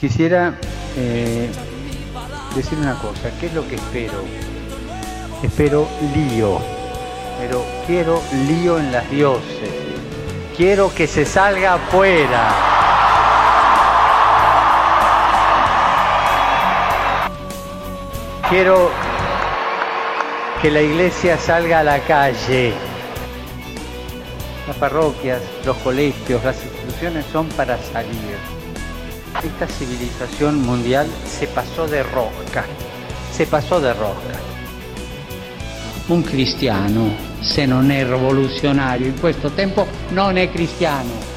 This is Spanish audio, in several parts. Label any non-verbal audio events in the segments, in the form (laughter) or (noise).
Quisiera eh, decir una cosa, ¿qué es lo que espero? Espero lío, pero quiero lío en las dioses, quiero que se salga afuera. Quiero que la iglesia salga a la calle. Las parroquias, los colegios, las instituciones son para salir. Esta civilización mundial se pasó de rosca, se pasó de rosca. Un cristiano, se non è rivoluzionario in questo tempo, non è cristiano.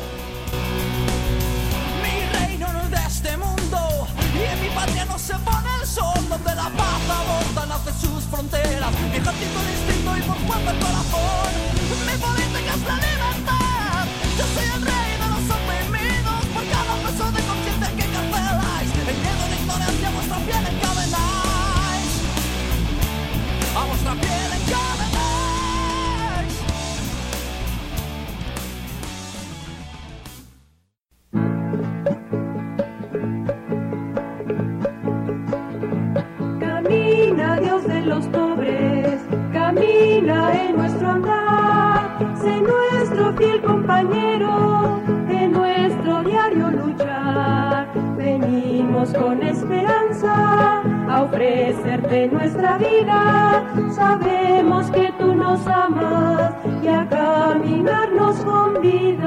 Ofrecerte nuestra vida, sabemos que tú nos amas y a caminar nos convidas.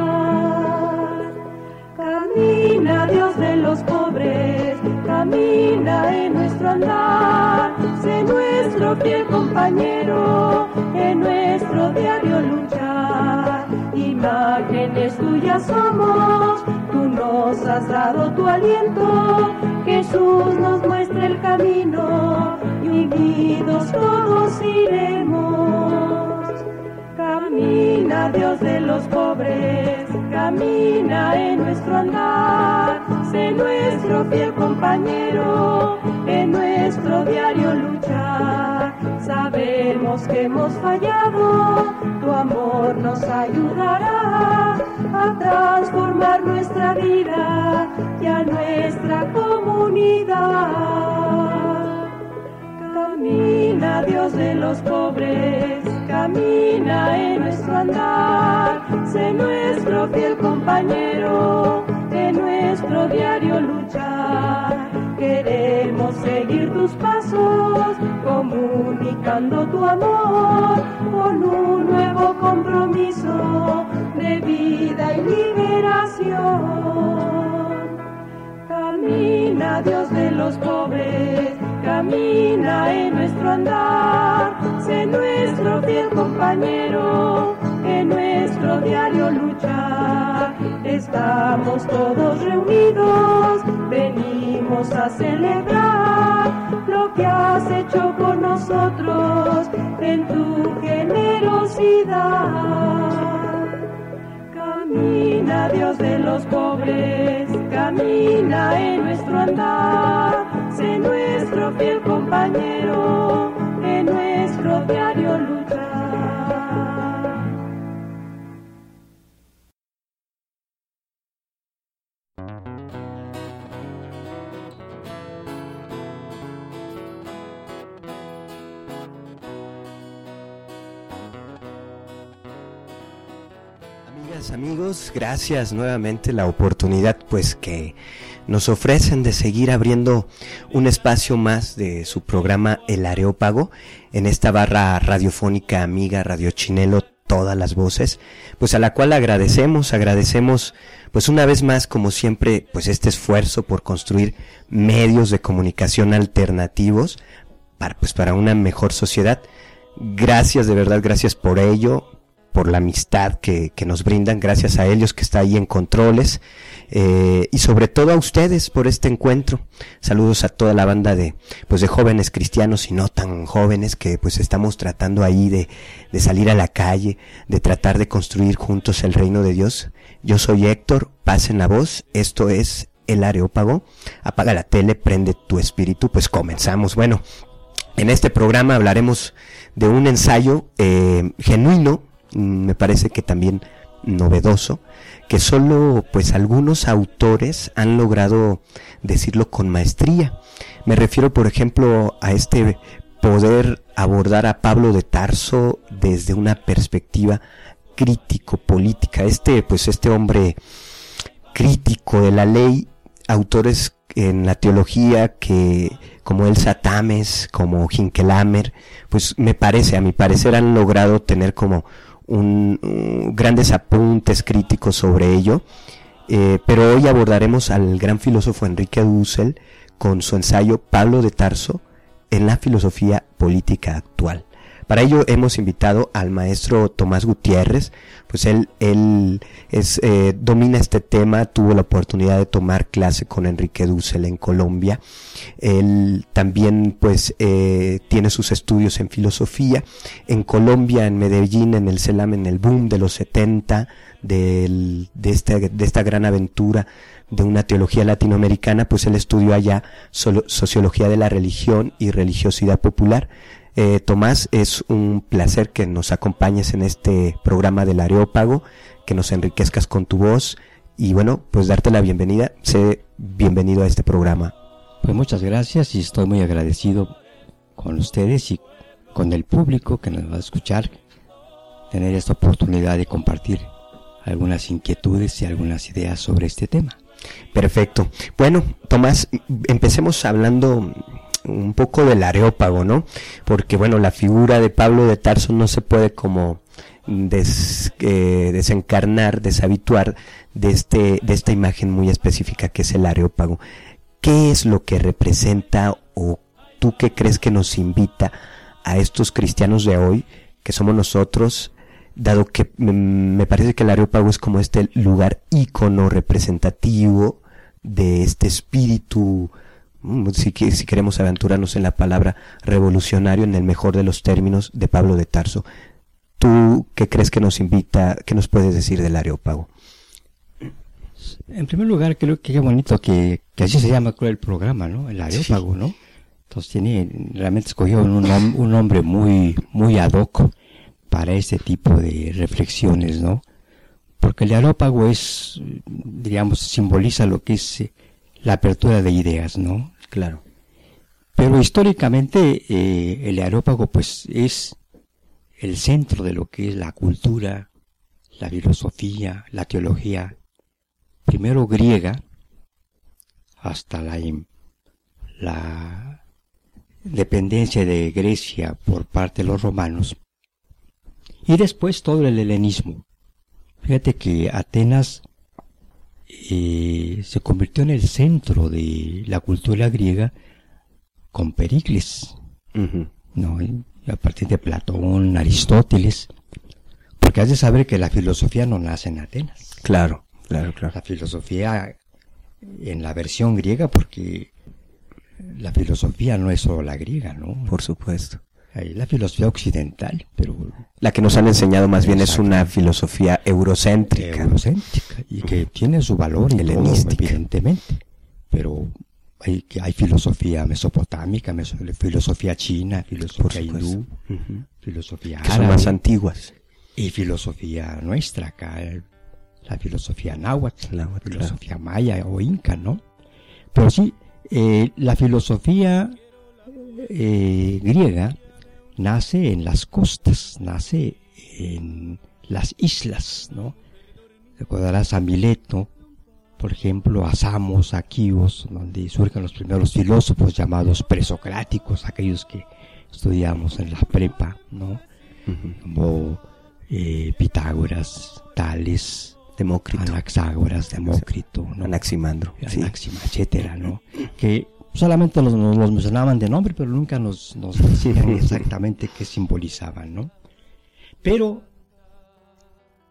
Camina Dios de los pobres, camina en nuestro andar, sé nuestro fiel compañero en nuestro diario luchar. Imágenes tuyas somos, tú nos has dado tu aliento, Jesús nos muestra el camino y unidos todos iremos. Camina Dios de los pobres, camina en nuestro andar, sé nuestro fiel compañero en nuestro diario luchar. Sabemos que hemos fallado, tu amor nos ayudará a transformar nuestra vida y a nuestra comunidad. Dios de los pobres, camina en nuestro andar, sé nuestro fiel compañero en nuestro diario luchar. Queremos seguir tus pasos, comunicando tu amor con un nuevo compromiso de vida y liberación. Camina Dios de los pobres, camina en nuestro andar, sé nuestro fiel compañero en nuestro diario luchar. Estamos todos reunidos, venimos a celebrar lo que has hecho con nosotros en tu generosidad. Camina Dios de los pobres, camina en nuestro andar, sé nuestro fiel compañero en nuestro diario luchar. Amigas, amigos, gracias nuevamente la oportunidad pues que nos ofrecen de seguir abriendo un espacio más de su programa El Areópago en esta barra radiofónica amiga Radio Chinelo todas las voces, pues a la cual agradecemos, agradecemos pues una vez más como siempre pues este esfuerzo por construir medios de comunicación alternativos para pues para una mejor sociedad. Gracias de verdad, gracias por ello, por la amistad que, que nos brindan, gracias a ellos que está ahí en controles eh, y sobre todo a ustedes por este encuentro. Saludos a toda la banda de pues de jóvenes cristianos y no tan jóvenes que pues estamos tratando ahí de, de salir a la calle, de tratar de construir juntos el reino de Dios. Yo soy Héctor, pasen la voz, esto es el Areópago. Apaga la tele, prende tu espíritu, pues comenzamos. Bueno, en este programa hablaremos de un ensayo eh, genuino, me parece que también novedoso que solo pues algunos autores han logrado decirlo con maestría. Me refiero por ejemplo a este poder abordar a Pablo de Tarso desde una perspectiva crítico política. Este pues este hombre crítico de la ley, autores en la teología que como el Satames, como Hinkelamer, pues me parece, a mi parecer han logrado tener como un, grandes apuntes críticos sobre ello. Eh, pero hoy abordaremos al gran filósofo Enrique Dussel con su ensayo Pablo de Tarso en la filosofía política actual. Para ello hemos invitado al maestro Tomás Gutiérrez, pues él, él es, eh, domina este tema, tuvo la oportunidad de tomar clase con Enrique Dussel en Colombia. Él también pues eh, tiene sus estudios en filosofía. En Colombia, en Medellín, en el CELAM, en el boom de los 70, de, este, de esta gran aventura de una teología latinoamericana, pues él estudió allá sociología de la religión y religiosidad popular. Eh, Tomás, es un placer que nos acompañes en este programa del Areópago, que nos enriquezcas con tu voz y bueno, pues darte la bienvenida. Sé bienvenido a este programa. Pues muchas gracias y estoy muy agradecido con ustedes y con el público que nos va a escuchar, tener esta oportunidad de compartir algunas inquietudes y algunas ideas sobre este tema. Perfecto. Bueno, Tomás, empecemos hablando un poco del areópago, ¿no? Porque bueno, la figura de Pablo de Tarso no se puede como eh, desencarnar, deshabituar de, este, de esta imagen muy específica que es el areópago. ¿Qué es lo que representa o tú qué crees que nos invita a estos cristianos de hoy, que somos nosotros, dado que me parece que el areópago es como este lugar ícono representativo de este espíritu si, si queremos aventurarnos en la palabra revolucionario en el mejor de los términos de Pablo de Tarso. ¿Tú qué crees que nos invita, qué nos puedes decir del Areópago? En primer lugar, creo que qué bonito que, así se llama el programa, ¿no? El Areópago, ¿no? Entonces tiene, realmente escogió un, un nombre muy, muy ad hoc para este tipo de reflexiones, ¿no? Porque el Areópago es, digamos, simboliza lo que es eh, la apertura de ideas, ¿no? Claro. Pero históricamente eh, el aerópago pues es el centro de lo que es la cultura, la filosofía, la teología, primero griega, hasta la, la dependencia de Grecia por parte de los romanos, y después todo el helenismo. Fíjate que Atenas eh, se convirtió en el centro de la cultura griega con Pericles, ¿no? a partir de Platón, Aristóteles, porque has de saber que la filosofía no nace en Atenas. Claro, claro, claro. La filosofía en la versión griega, porque la filosofía no es solo la griega, ¿no? Por supuesto la filosofía occidental, pero... La que nos han enseñado más bien es una filosofía eurocéntrica. Eurocéntrica, y que tiene su valor helenístico, evidentemente. Pero hay, hay filosofía mesopotámica, filosofía china, filosofía hindú, filosofía que son más antiguas. Y filosofía nuestra acá, la filosofía náhuatl, la filosofía maya o inca, ¿no? Pero sí, eh, la filosofía eh, griega nace en las costas, nace en las islas, ¿no? Recordarás a Mileto, por ejemplo, a Samos, a Quíos, donde surgen los primeros filósofos llamados presocráticos, aquellos que estudiamos en la prepa, ¿no? Como eh, Pitágoras, Tales, Demócrito, Anaxágoras, Demócrito, ¿no? Anaximandro, Anaxima, etcétera, ¿no? (laughs) que solamente los, los mencionaban de nombre, pero nunca nos, nos decían exactamente qué simbolizaban, ¿no? Pero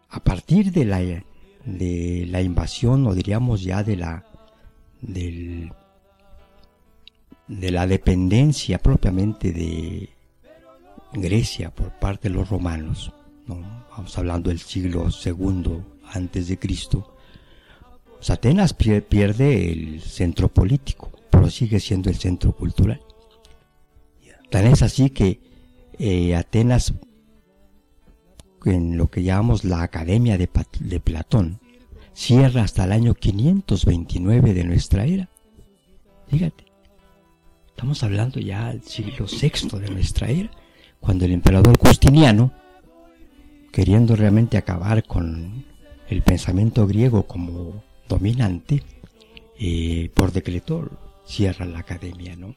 a partir de la, de la invasión, o diríamos ya de la, del, de la dependencia propiamente de Grecia por parte de los romanos, ¿no? vamos hablando del siglo II antes de Cristo, pues Atenas pierde el centro político pero sigue siendo el centro cultural. Tan es así que eh, Atenas en lo que llamamos la Academia de Platón, cierra hasta el año 529 de nuestra era. Fíjate, estamos hablando ya del siglo VI de nuestra era, cuando el emperador Justiniano, queriendo realmente acabar con el pensamiento griego como dominante, eh, por decreto cierra la academia, ¿no?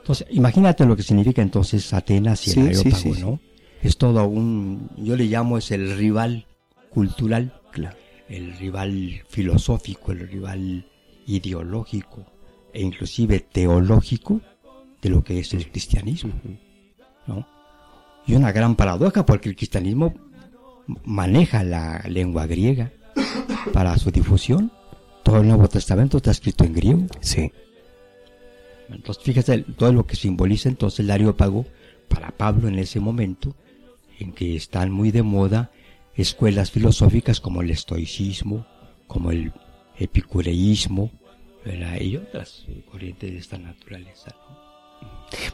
Entonces, imagínate lo que significa entonces Atenas y el Sí, sí, Areópago, sí, sí. ¿no? Es todo un, yo le llamo es el rival cultural, Claro. el rival filosófico, el rival ideológico e inclusive teológico de lo que es el cristianismo, ¿no? Y una gran paradoja porque el cristianismo maneja la lengua griega para su difusión. Todo el Nuevo Testamento está escrito en griego. Sí. Entonces, fíjese el- todo lo que simboliza entonces el Areópago para Pablo en ese momento, en que están muy de moda escuelas filosóficas como el estoicismo, como el epicureísmo, ¿verdad? y otras corrientes de esta naturaleza.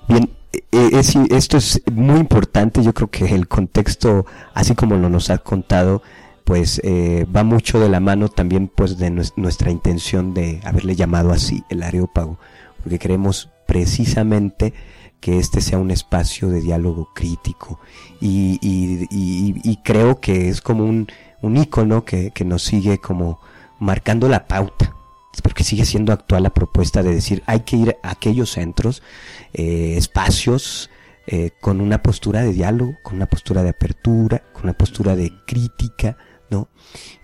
¿no? Bien, eh, es- esto es muy importante. Yo creo que el contexto, así como lo nos ha contado, pues eh, va mucho de la mano también pues de nues- nuestra intención de haberle llamado así el areópago, porque queremos precisamente que este sea un espacio de diálogo crítico. Y, y- y- creo que es como un, un que, que nos sigue como marcando la pauta porque sigue siendo actual la propuesta de decir hay que ir a aquellos centros, eh, espacios eh, con una postura de diálogo, con una postura de apertura, con una postura de crítica, ¿no?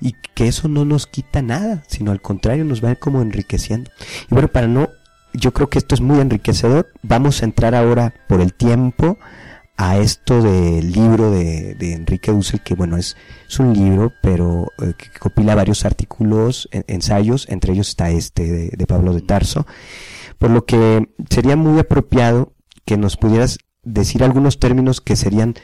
Y que eso no nos quita nada, sino al contrario nos va como enriqueciendo. Y bueno, para no, yo creo que esto es muy enriquecedor, vamos a entrar ahora por el tiempo a esto del libro de, de Enrique Dussel, que bueno, es, es un libro, pero eh, que compila varios artículos, en- ensayos, entre ellos está este de Pablo de Tarso, por lo que sería muy apropiado que nos pudieras decir algunos términos que serían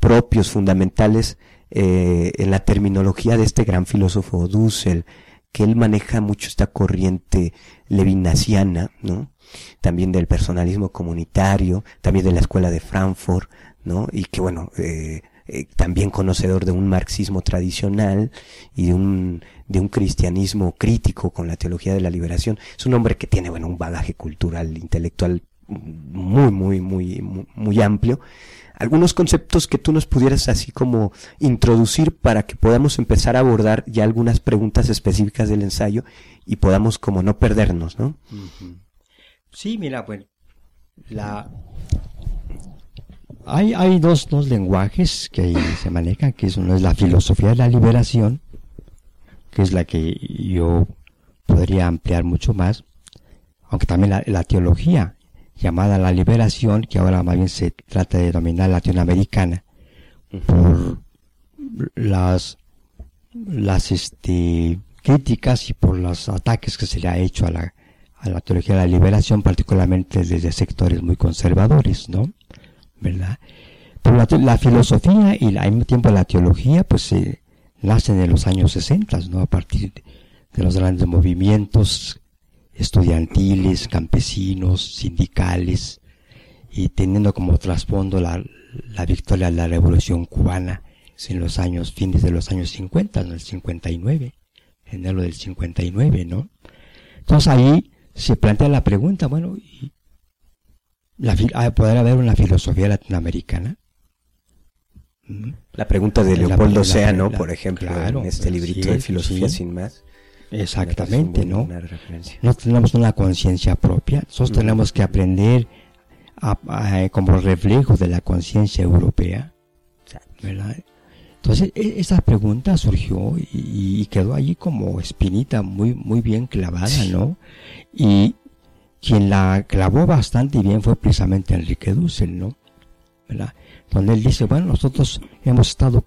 propios, fundamentales, eh, en la terminología de este gran filósofo Dussel, que él maneja mucho esta corriente levinasiana, ¿no? También del personalismo comunitario, también de la escuela de Frankfurt, ¿no? Y que bueno, eh, eh, también conocedor de un marxismo tradicional y de un, de un cristianismo crítico con la teología de la liberación. Es un hombre que tiene, bueno, un bagaje cultural, intelectual muy, muy, muy, muy, muy amplio. Algunos conceptos que tú nos pudieras así como introducir para que podamos empezar a abordar ya algunas preguntas específicas del ensayo y podamos como no perdernos, ¿no? Sí, mira, bueno, la... Hay, hay dos, dos lenguajes que ahí se manejan, que es uno es la filosofía de la liberación, que es la que yo podría ampliar mucho más, aunque también la, la teología llamada la liberación, que ahora más bien se trata de denominar latinoamericana, por las, las este, críticas y por los ataques que se le ha hecho a la, a la teología de la liberación, particularmente desde sectores muy conservadores, ¿no? ¿Verdad? Pero la, filosofía y al mismo tiempo la teología, pues se nacen en los años 60, ¿no? A partir de los grandes movimientos estudiantiles, campesinos, sindicales, y teniendo como trasfondo la, la victoria de la revolución cubana en los años, fines de los años 50, en el 59, enero del 59, ¿no? Entonces ahí se plantea la pregunta, bueno, ¿y la, ah, ¿podrá haber una filosofía latinoamericana? ¿Mm? La pregunta de Leopoldo ¿no? la- Por ejemplo, claro, en este sí, librito de filosofía sí. sin más. Exactamente, ¿no? No tenemos una conciencia propia, nosotros tenemos que aprender a- a- como reflejo de la conciencia europea, ¿verdad? Entonces, e- esa pregunta surgió y, y quedó allí como espinita muy, muy bien clavada, ¿no? Y quien la clavó bastante bien fue precisamente Enrique Dussel, ¿no? ¿Verdad? Donde él dice, bueno, nosotros hemos estado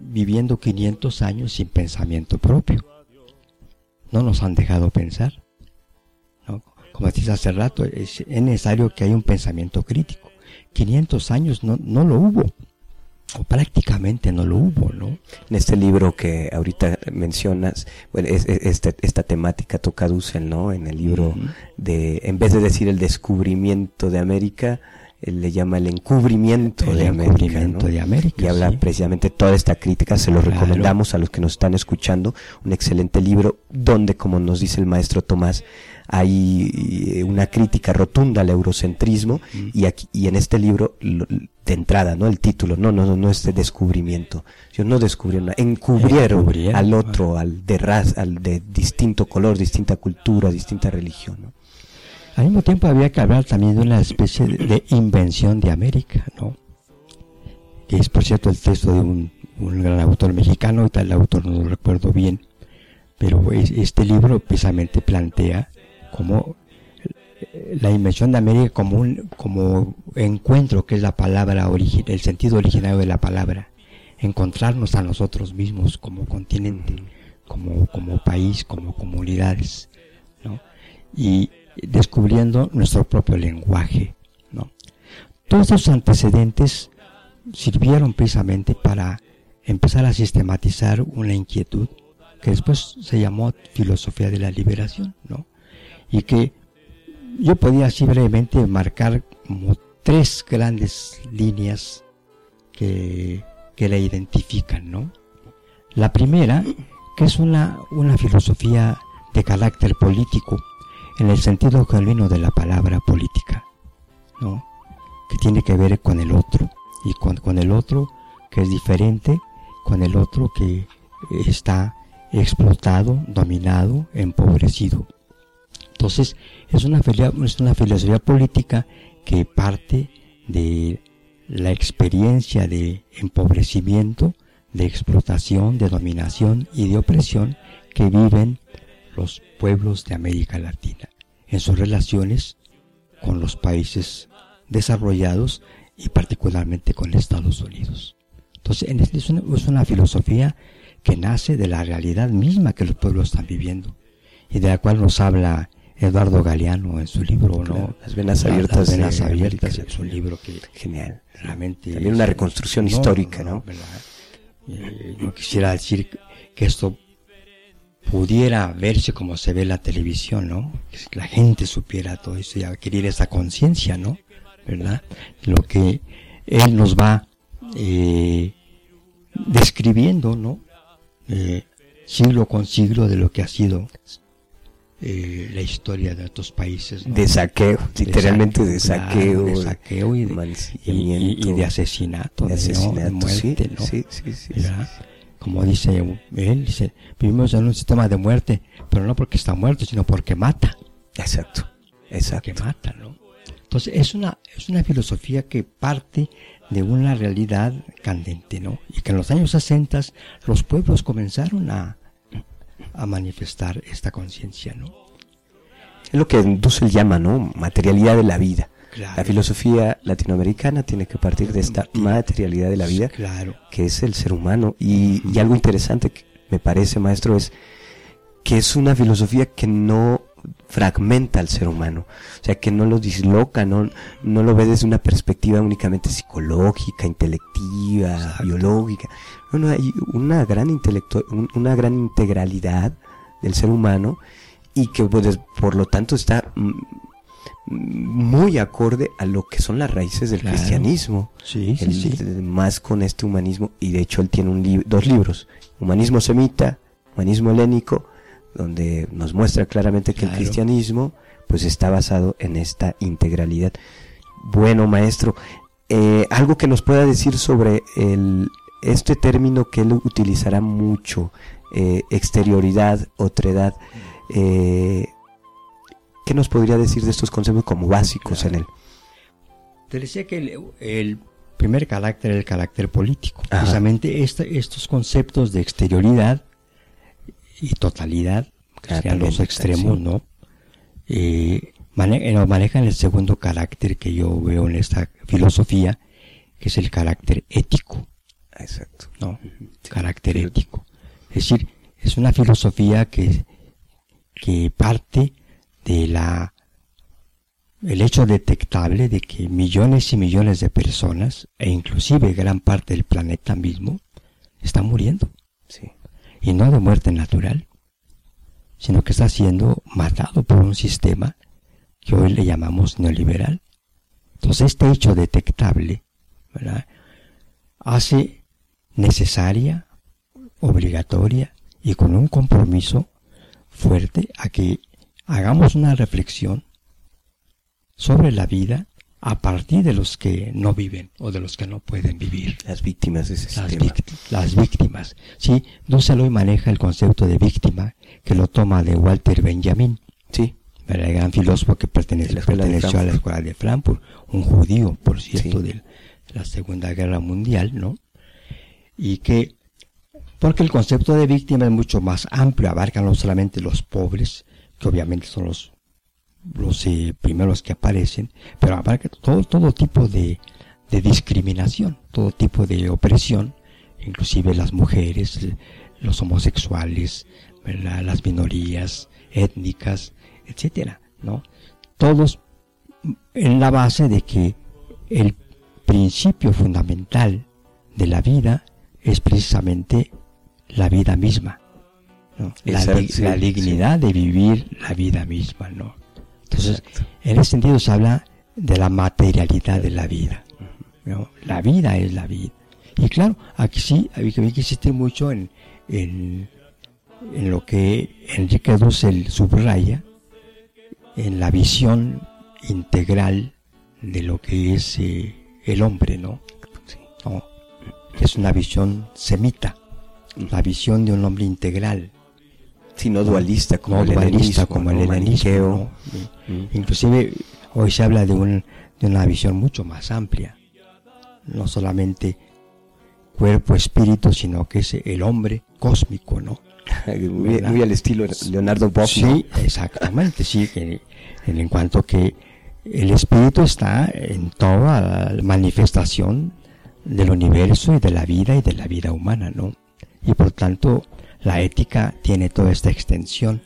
viviendo 500 años sin pensamiento propio. No nos han dejado pensar. ¿no? Como decís hace rato, es, es necesario que haya un pensamiento crítico. 500 años no, no lo hubo. O prácticamente no lo hubo, ¿no? En este libro que ahorita mencionas, bueno, es- es- este- esta temática toca Dussel, ¿no? En el libro de, en vez de decir el descubrimiento de América, él le llama el encubrimiento El de América. de América, Y habla sí. precisamente toda esta crítica, se lo Claro. recomendamos a los que nos están escuchando, un excelente libro donde, como nos dice el maestro Tomás, hay eh, una crítica rotunda al eurocentrismo y aquí y en este libro de entrada, ¿no? El título, no, no, no, no es de descubrimiento. Yo no descubrieron nada, encubrieron Encubrieron, al otro, al de raza, al de distinto color, distinta cultura, distinta religión, ¿no? Al mismo tiempo había que hablar también de una especie de, invención de América, ¿no? Que es, por cierto, el texto de un, un gran autor mexicano, y tal autor no lo recuerdo bien, pero es- este libro precisamente plantea como la invención de América como un como encuentro, que es la palabra origi- el sentido originario de la palabra, encontrarnos a nosotros mismos como continente, como, como país, como comunidades, ¿no? y descubriendo nuestro propio lenguaje. ¿no? Todos esos antecedentes sirvieron precisamente para empezar a sistematizar una inquietud que después se llamó filosofía de la liberación, ¿no? Y que yo podía así brevemente marcar como tres grandes líneas que, que la identifican, ¿no? La primera, que es una, una filosofía de carácter político, en el sentido genuino de la palabra política, ¿no? que tiene que ver con el otro, y con, el otro que es diferente, con el otro que está explotado, dominado, empobrecido. Entonces, es una, es una filosofía política que parte de la experiencia de empobrecimiento, de explotación, de dominación y de opresión que viven los pueblos de América Latina en sus relaciones con los países desarrollados y particularmente con Estados Unidos. Entonces, en este- es una, es una filosofía que nace de la realidad misma que los pueblos están viviendo y de la cual nos habla Eduardo Galeano en su libro, ¿no? Las venas abiertas Las venas abiertas es un libro que Genial. realmente También una reconstrucción histórica, ¿no? ¿verdad? Eh, no quisiera decir que esto pudiera verse como se ve la televisión, ¿no? Que la gente supiera todo eso y adquirir esa conciencia, ¿no? ¿Verdad? Lo que él nos va eh, describiendo, ¿no? Eh, siglo con siglo de lo que ha sido eh, la historia de estos países. ¿no? De saqueo, De literalmente de claro, saqueo, de saqueo y de, y- y- de asesinato, de ¿no? asesinato, de muerte, sí, ¿no? sí, sí, sí, ¿Verdad? sí, Como dice él, dice, vivimos en un sistema de muerte, pero no porque está muerto, sino porque mata, Exacto, exacto. mata, ¿no? Entonces es una, es una filosofía que parte de una realidad candente, ¿no? Y que en los años 60 los pueblos comenzaron a, a manifestar esta conciencia, ¿no? Es lo que Dussel llama, ¿no? Materialidad de la vida. Claro. La filosofía latinoamericana tiene que partir de esta materialidad de la vida, Claro. que es el ser humano. Y, y algo interesante que me parece, maestro, es que es una filosofía que no fragmenta al ser humano, o sea, que no lo disloca, no, no lo ve desde una perspectiva únicamente psicológica, intelectiva, Exacto. biológica. No, no, hay una gran un- una gran integralidad del ser humano y que pues, por lo tanto está mm, muy acorde a lo que son las raíces del Claro. cristianismo. Sí, sí, más con este humanismo y de hecho él tiene un li- dos libros humanismo semita humanismo helénico donde nos muestra claramente que Claro. el cristianismo pues está basado en esta integralidad bueno maestro eh, algo que nos pueda decir sobre el este término que él utilizará mucho eh, exterioridad otredad eh, ¿qué nos podría decir de estos conceptos como básicos en él? Te decía que el, el primer carácter el carácter político. Ajá. Precisamente este- estos conceptos de exterioridad y totalidad, que Ah, serían los extremos, sí. ¿no? Eh, mane- eh, nos manejan el segundo carácter que yo veo en esta filosofía, que es el carácter ético, Exacto. ¿no? Carácter ético. Es decir, es una filosofía que, que parte de la el hecho detectable de que millones y millones de personas, e inclusive gran parte del planeta mismo, están muriendo. Sí. Y no de muerte natural, sino que está siendo matado por un sistema que hoy le llamamos neoliberal, Entonces este hecho detectable ¿verdad? hace necesaria, obligatoria y con un compromiso fuerte a que hagamos una reflexión sobre la vida a partir de los que no viven o de los que no pueden vivir. Las víctimas de ese Las, víct- las víctimas. Sí, maneja el concepto de víctima que lo toma de Walter Benjamin, Sí, el gran filósofo que pertenece, la perteneció a la escuela de Frankfurt, un judío, por cierto, Sí. de la Segunda Guerra Mundial, ¿no? Y que, porque el concepto de víctima es mucho más amplio, abarca no solamente los pobres, que obviamente son los, los eh, primeros que aparecen, pero abarca todo, todo tipo de, de discriminación, todo tipo de opresión, inclusive las mujeres, los homosexuales, las minorías étnicas, etcétera, ¿no? Todos en la base de que el principio fundamental de la vida es precisamente la vida misma, ¿no? la, di- dignidad de vivir la vida misma, ¿no? Entonces, Exacto. en ese sentido se habla de la materialidad de la vida. ¿no? La vida es la vida. Y claro, aquí sí, hay que insistir mucho en, en, en lo que Enrique Dussel subraya, en la visión integral de lo que es eh, el hombre, ¿no? ¿no? Es una visión semita, la visión de un hombre integral, sí, no dualista como no el dualista como el. Maniqueo. ¿no? Mm. Inclusive hoy se habla de, un, de una visión mucho más amplia, no solamente cuerpo, espíritu, sino que es el hombre cósmico, ¿no? (laughs) muy, muy al estilo Leonardo Boff. Sí, exactamente, sí, en, en cuanto que el espíritu está en toda la manifestación del universo y de la vida y de la vida humana, ¿no? Y por tanto, la ética tiene toda esta extensión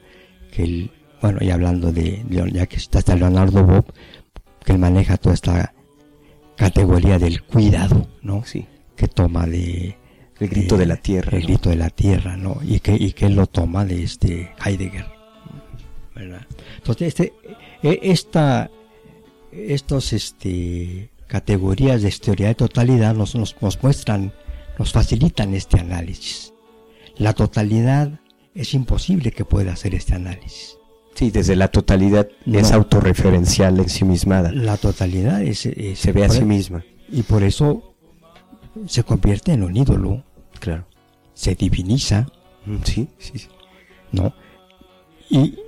que el, bueno, y hablando de, de- ya que está hasta Leonardo Bob, que él maneja toda esta categoría del cuidado, ¿no? Sí. Que toma de El grito de la tierra, el ¿no? grito de la tierra, ¿no? Y que, y que él lo toma de este Heidegger, ¿verdad? Entonces, este, e- esta, estos, este, categorías de teoría de totalidad nos, nos, nos muestran, nos facilitan este análisis. La totalidad es imposible que pueda hacer este análisis. Sí, desde la totalidad No. es autorreferencial en sí mismada. La totalidad es, es- Se ve a sí misma. y por eso se convierte en un ídolo, Claro. se diviniza, Mm, Sí, sí, sí. ¿no? Y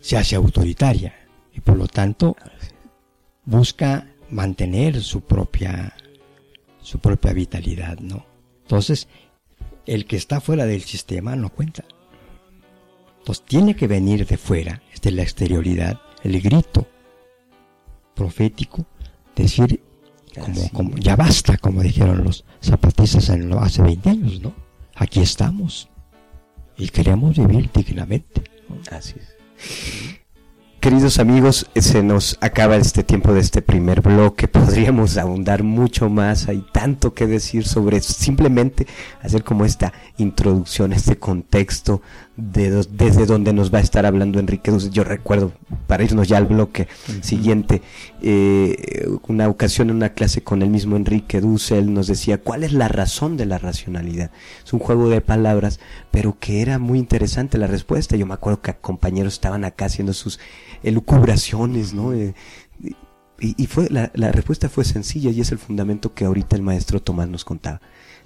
se hace autoritaria y por lo tanto busca mantener su propia su propia vitalidad, ¿no? Entonces, el que está fuera del sistema no cuenta. Entonces tiene que venir de fuera, es de la exterioridad, el grito profético, decir como, ya basta, como dijeron los zapatistas en lo- hace 20 años, ¿no? Aquí estamos y queremos vivir dignamente. ¿no? Así es. Queridos amigos, se nos acaba este tiempo de este primer bloque. (laughs) Podríamos abundar mucho más. Hay tanto que decir sobre. Simplemente hacer como esta introducción, este contexto de desde donde nos va a estar hablando Enrique Dussel. Yo recuerdo, para irnos ya al bloque siguiente, eh, una ocasión en una clase con el mismo Enrique Dussel nos decía cuál es la razón de la racionalidad. Es un juego de palabras, pero que era muy interesante la respuesta. Yo me acuerdo que compañeros estaban acá haciendo sus elucubraciones, ¿no? Eh, y, y fue la, la respuesta fue sencilla y es el fundamento que ahorita el maestro Tomás nos contaba.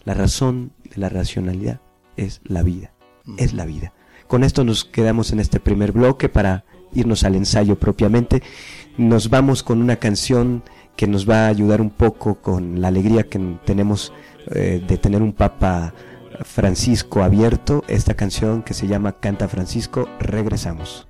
La razón de la racionalidad es la vida, es la vida. Con esto nos quedamos en este primer bloque para irnos al ensayo propiamente. Nos vamos con una canción que nos va a ayudar un poco con la alegría que tenemos eh, de tener un Papa Francisco abierto. Esta canción que se llama Canta Francisco. Regresamos.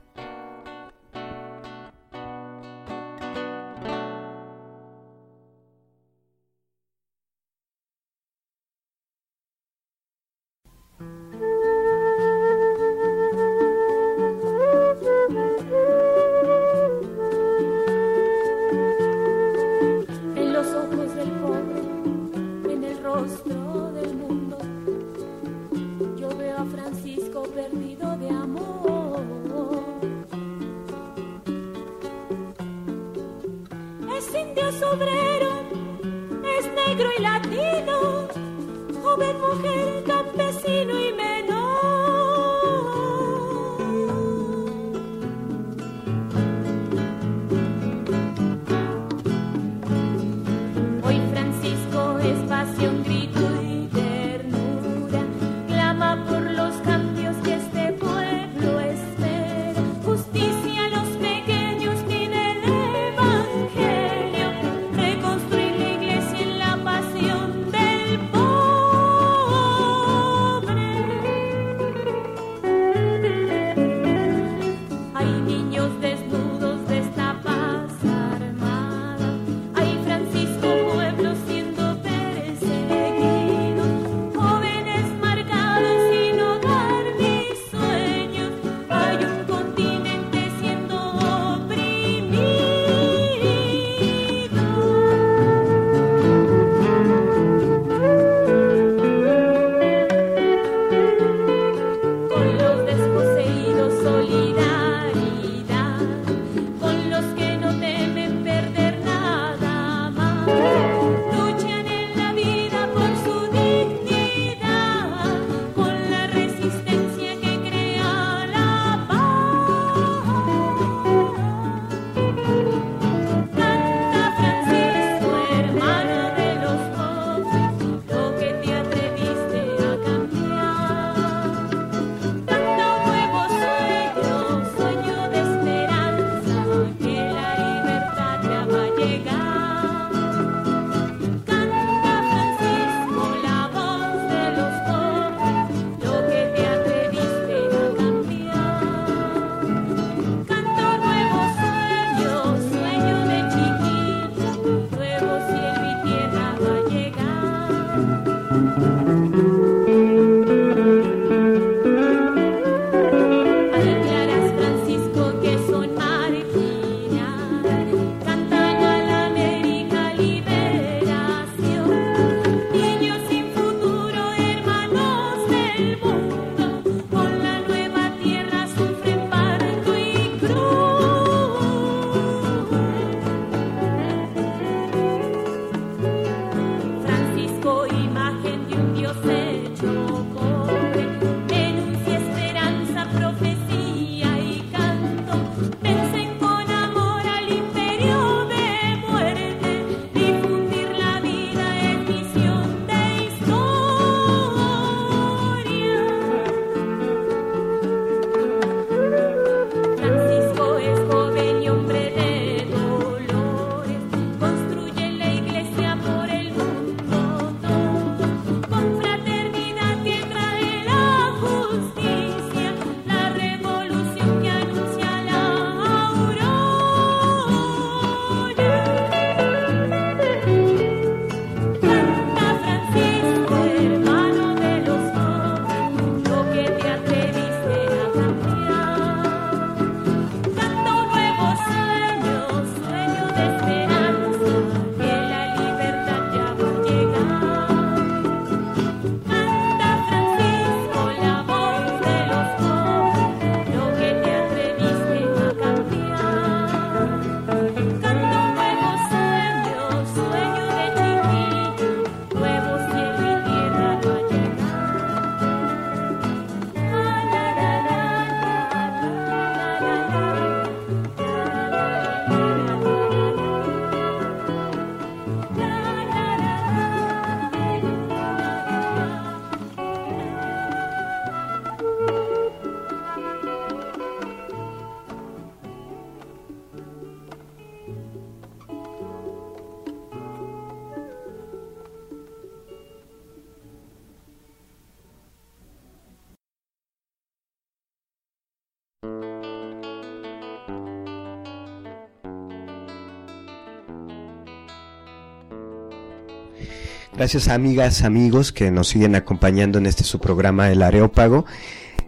Gracias amigas, amigos que nos siguen acompañando en este su programa El Areópago.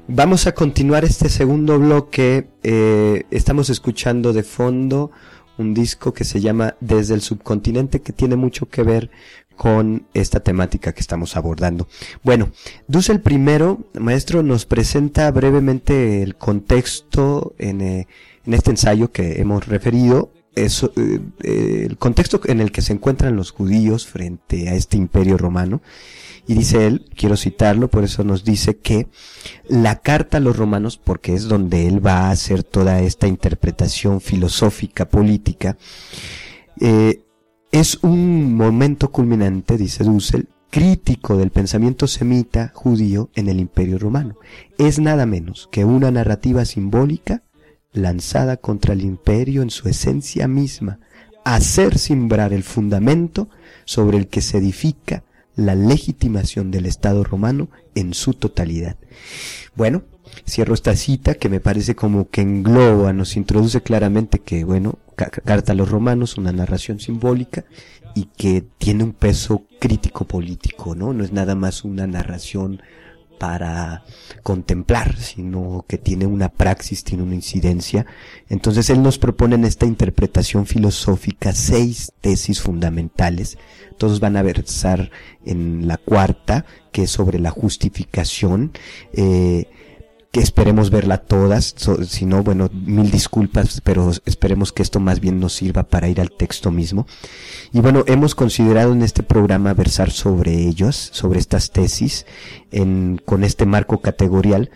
Vamos a continuar este segundo bloque. Eh, estamos escuchando de fondo un disco que se llama Desde el Subcontinente que tiene mucho que ver con esta temática que estamos abordando. Bueno, Dussel primero, maestro, nos presenta brevemente el contexto en, eh, en este ensayo que hemos referido eh, eh, el contexto en el que se encuentran los judíos frente a este imperio romano. Y dice él, quiero citarlo, por eso nos dice que la carta a los romanos, porque es donde él va a hacer toda esta interpretación filosófica, política, eh, es un momento culminante, dice Dussel, crítico del pensamiento semita judío en el imperio romano. Es nada menos que una narrativa simbólica lanzada contra el imperio en su esencia misma, hacer simbrar el fundamento sobre el que se edifica la legitimación del Estado romano en su totalidad. Bueno, cierro esta cita que me parece como que engloba, nos introduce claramente que, bueno, Carta a los Romanos, una narración simbólica y que tiene un peso crítico político, ¿no? No es nada más una narración para contemplar, sino que tiene una praxis, tiene una incidencia. Entonces él nos propone en esta interpretación filosófica seis tesis fundamentales. Todos van a versar en la cuarta, que es sobre la justificación. Eh, que esperemos verla todas, si no, bueno, mil disculpas, pero esperemos que esto más bien nos sirva para ir al texto mismo. Y bueno, hemos considerado en este programa versar sobre ellos, sobre estas tesis, en, con este marco categorial.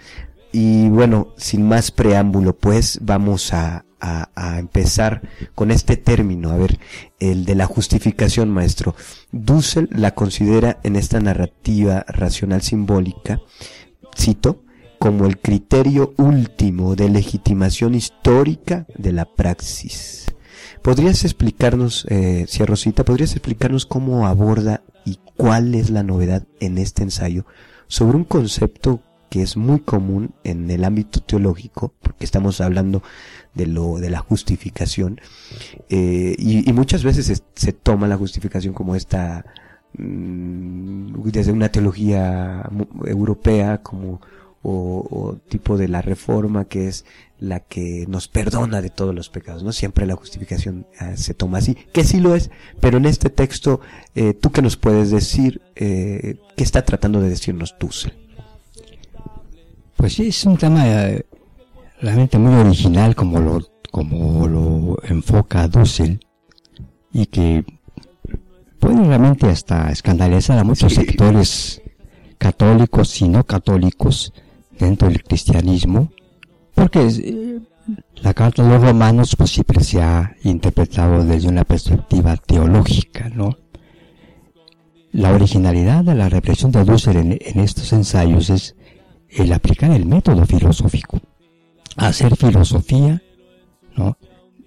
Y bueno, sin más preámbulo, pues vamos a, a, a, empezar con este término, a ver, el de la justificación, maestro. Dussel la considera en esta narrativa racional simbólica, cito, como el criterio último de legitimación histórica de la praxis. ¿Podrías explicarnos, eh, Rosita, podrías explicarnos cómo aborda y cuál es la novedad en este ensayo sobre un concepto que es muy común en el ámbito teológico, porque estamos hablando de lo de la justificación, eh, y, muchas veces se, se, toma la justificación como esta mm, desde una teología europea como o, tipo de la reforma que es la que nos perdona de todos los pecados, ¿no? Siempre la justificación eh, se toma así, que sí lo es, pero en este texto, eh, ¿tú qué nos puedes decir? Eh, ¿Qué está tratando de decirnos Dussel? Pues sí, es un tema realmente muy original como lo, como lo enfoca Dussel y que puede realmente hasta escandalizar a muchos sectores católicos y no católicos dentro del cristianismo, porque eh, la carta de los romanos pues siempre se ha interpretado desde una perspectiva teológica, ¿no? La originalidad de la reflexión de Dussel en, estos ensayos es el aplicar el método filosófico, hacer filosofía, ¿no?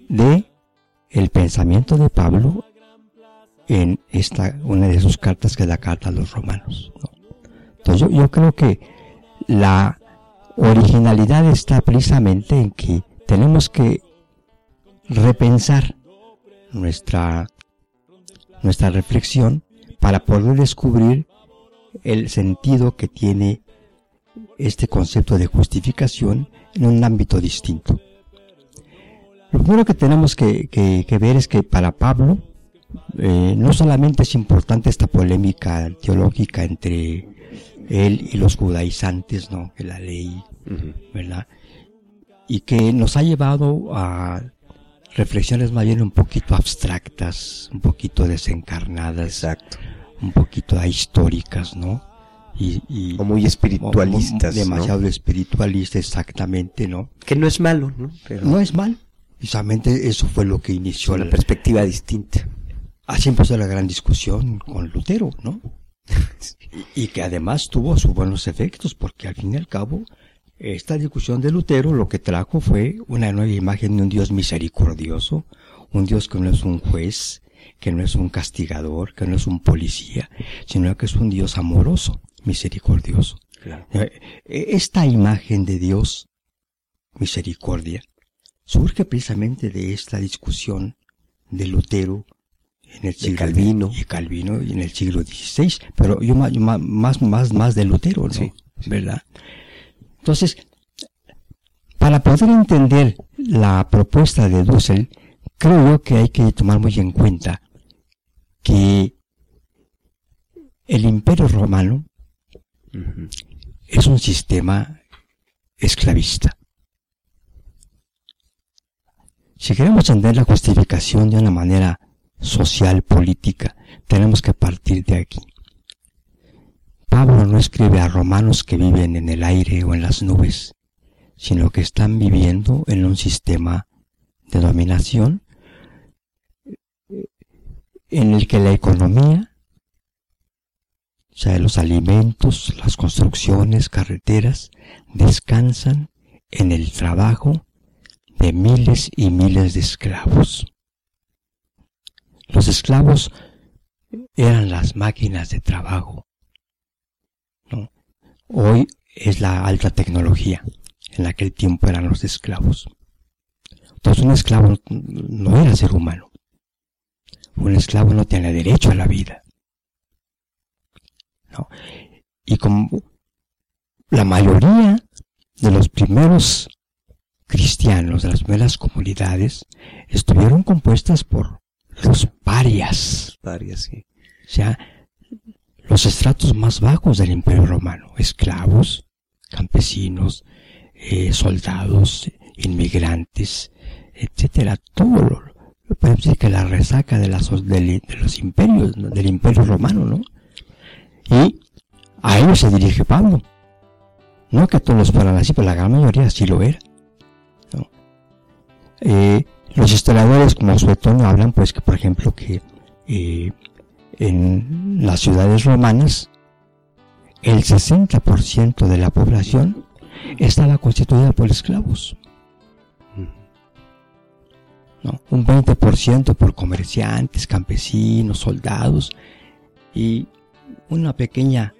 De el pensamiento de Pablo en esta, una de sus cartas que es la carta a los romanos. ¿no? Entonces yo creo que la originalidad está precisamente en que tenemos que repensar nuestra, nuestra reflexión para poder descubrir el sentido que tiene este concepto de justificación en un ámbito distinto. Lo primero que tenemos que, ver es que para Pablo eh, no solamente es importante esta polémica teológica entre él y los judaizantes, ¿no? Que la ley, ¿verdad? Y que nos ha llevado a reflexiones más bien un poquito abstractas, un poquito desencarnadas, Exacto. un poquito históricas, ¿no? Y, y o muy espiritualistas, o, demasiado ¿no? espiritualistas, exactamente, ¿no? Que no es malo, ¿no? Pero no es mal. Precisamente eso fue lo que inició la perspectiva distinta. Así empezó la gran discusión con Lutero, ¿no? (laughs) y que además tuvo sus buenos efectos, porque al fin y al cabo, esta discusión de Lutero lo que trajo fue una nueva imagen de un Dios misericordioso, un Dios que no es un juez, que no es un castigador, que no es un policía, sino que es un Dios amoroso, misericordioso. Claro. Esta imagen de Dios, misericordia, surge precisamente de esta discusión de Lutero en el siglo de Calvino y Calvino y en el siglo XVI, pero yo más más más más de Lutero, ¿no? Sí, sí. ¿verdad? Entonces, para poder entender la propuesta de Dussel, creo que hay que tomar muy en cuenta que el Imperio Romano uh -huh. es un sistema esclavista. Si queremos entender la justificación de una manera social, política, tenemos que partir de aquí. Pablo no escribe a romanos que viven en el aire o en las nubes, sino que están viviendo en un sistema de dominación en el que la economía, o sea, los alimentos, las construcciones, carreteras, descansan en el trabajo de miles y miles de esclavos. Los esclavos eran las máquinas de trabajo. Hoy es la alta tecnología. En aquel tiempo eran los esclavos. Entonces un esclavo no era ser humano. Un esclavo no tiene derecho a la vida. Y como la mayoría de los primeros cristianos, de las primeras comunidades, estuvieron compuestas por los parias. Parias, sí. O sea, los estratos más bajos del imperio romano, esclavos, campesinos, eh, soldados, inmigrantes, etcétera, todo lo, podemos decir que la resaca de, las, de, los imperios, del imperio romano, ¿no? Y a ellos se dirige Pablo. No que todos fueran así, pero la gran mayoría sí lo era. ¿no? Eh, los historiadores como Suetonio hablan, pues, que por ejemplo, que eh, en las ciudades romanas el 60% de la población estaba constituida por esclavos. ¿no? Un 20% por comerciantes, campesinos, soldados y una pequeña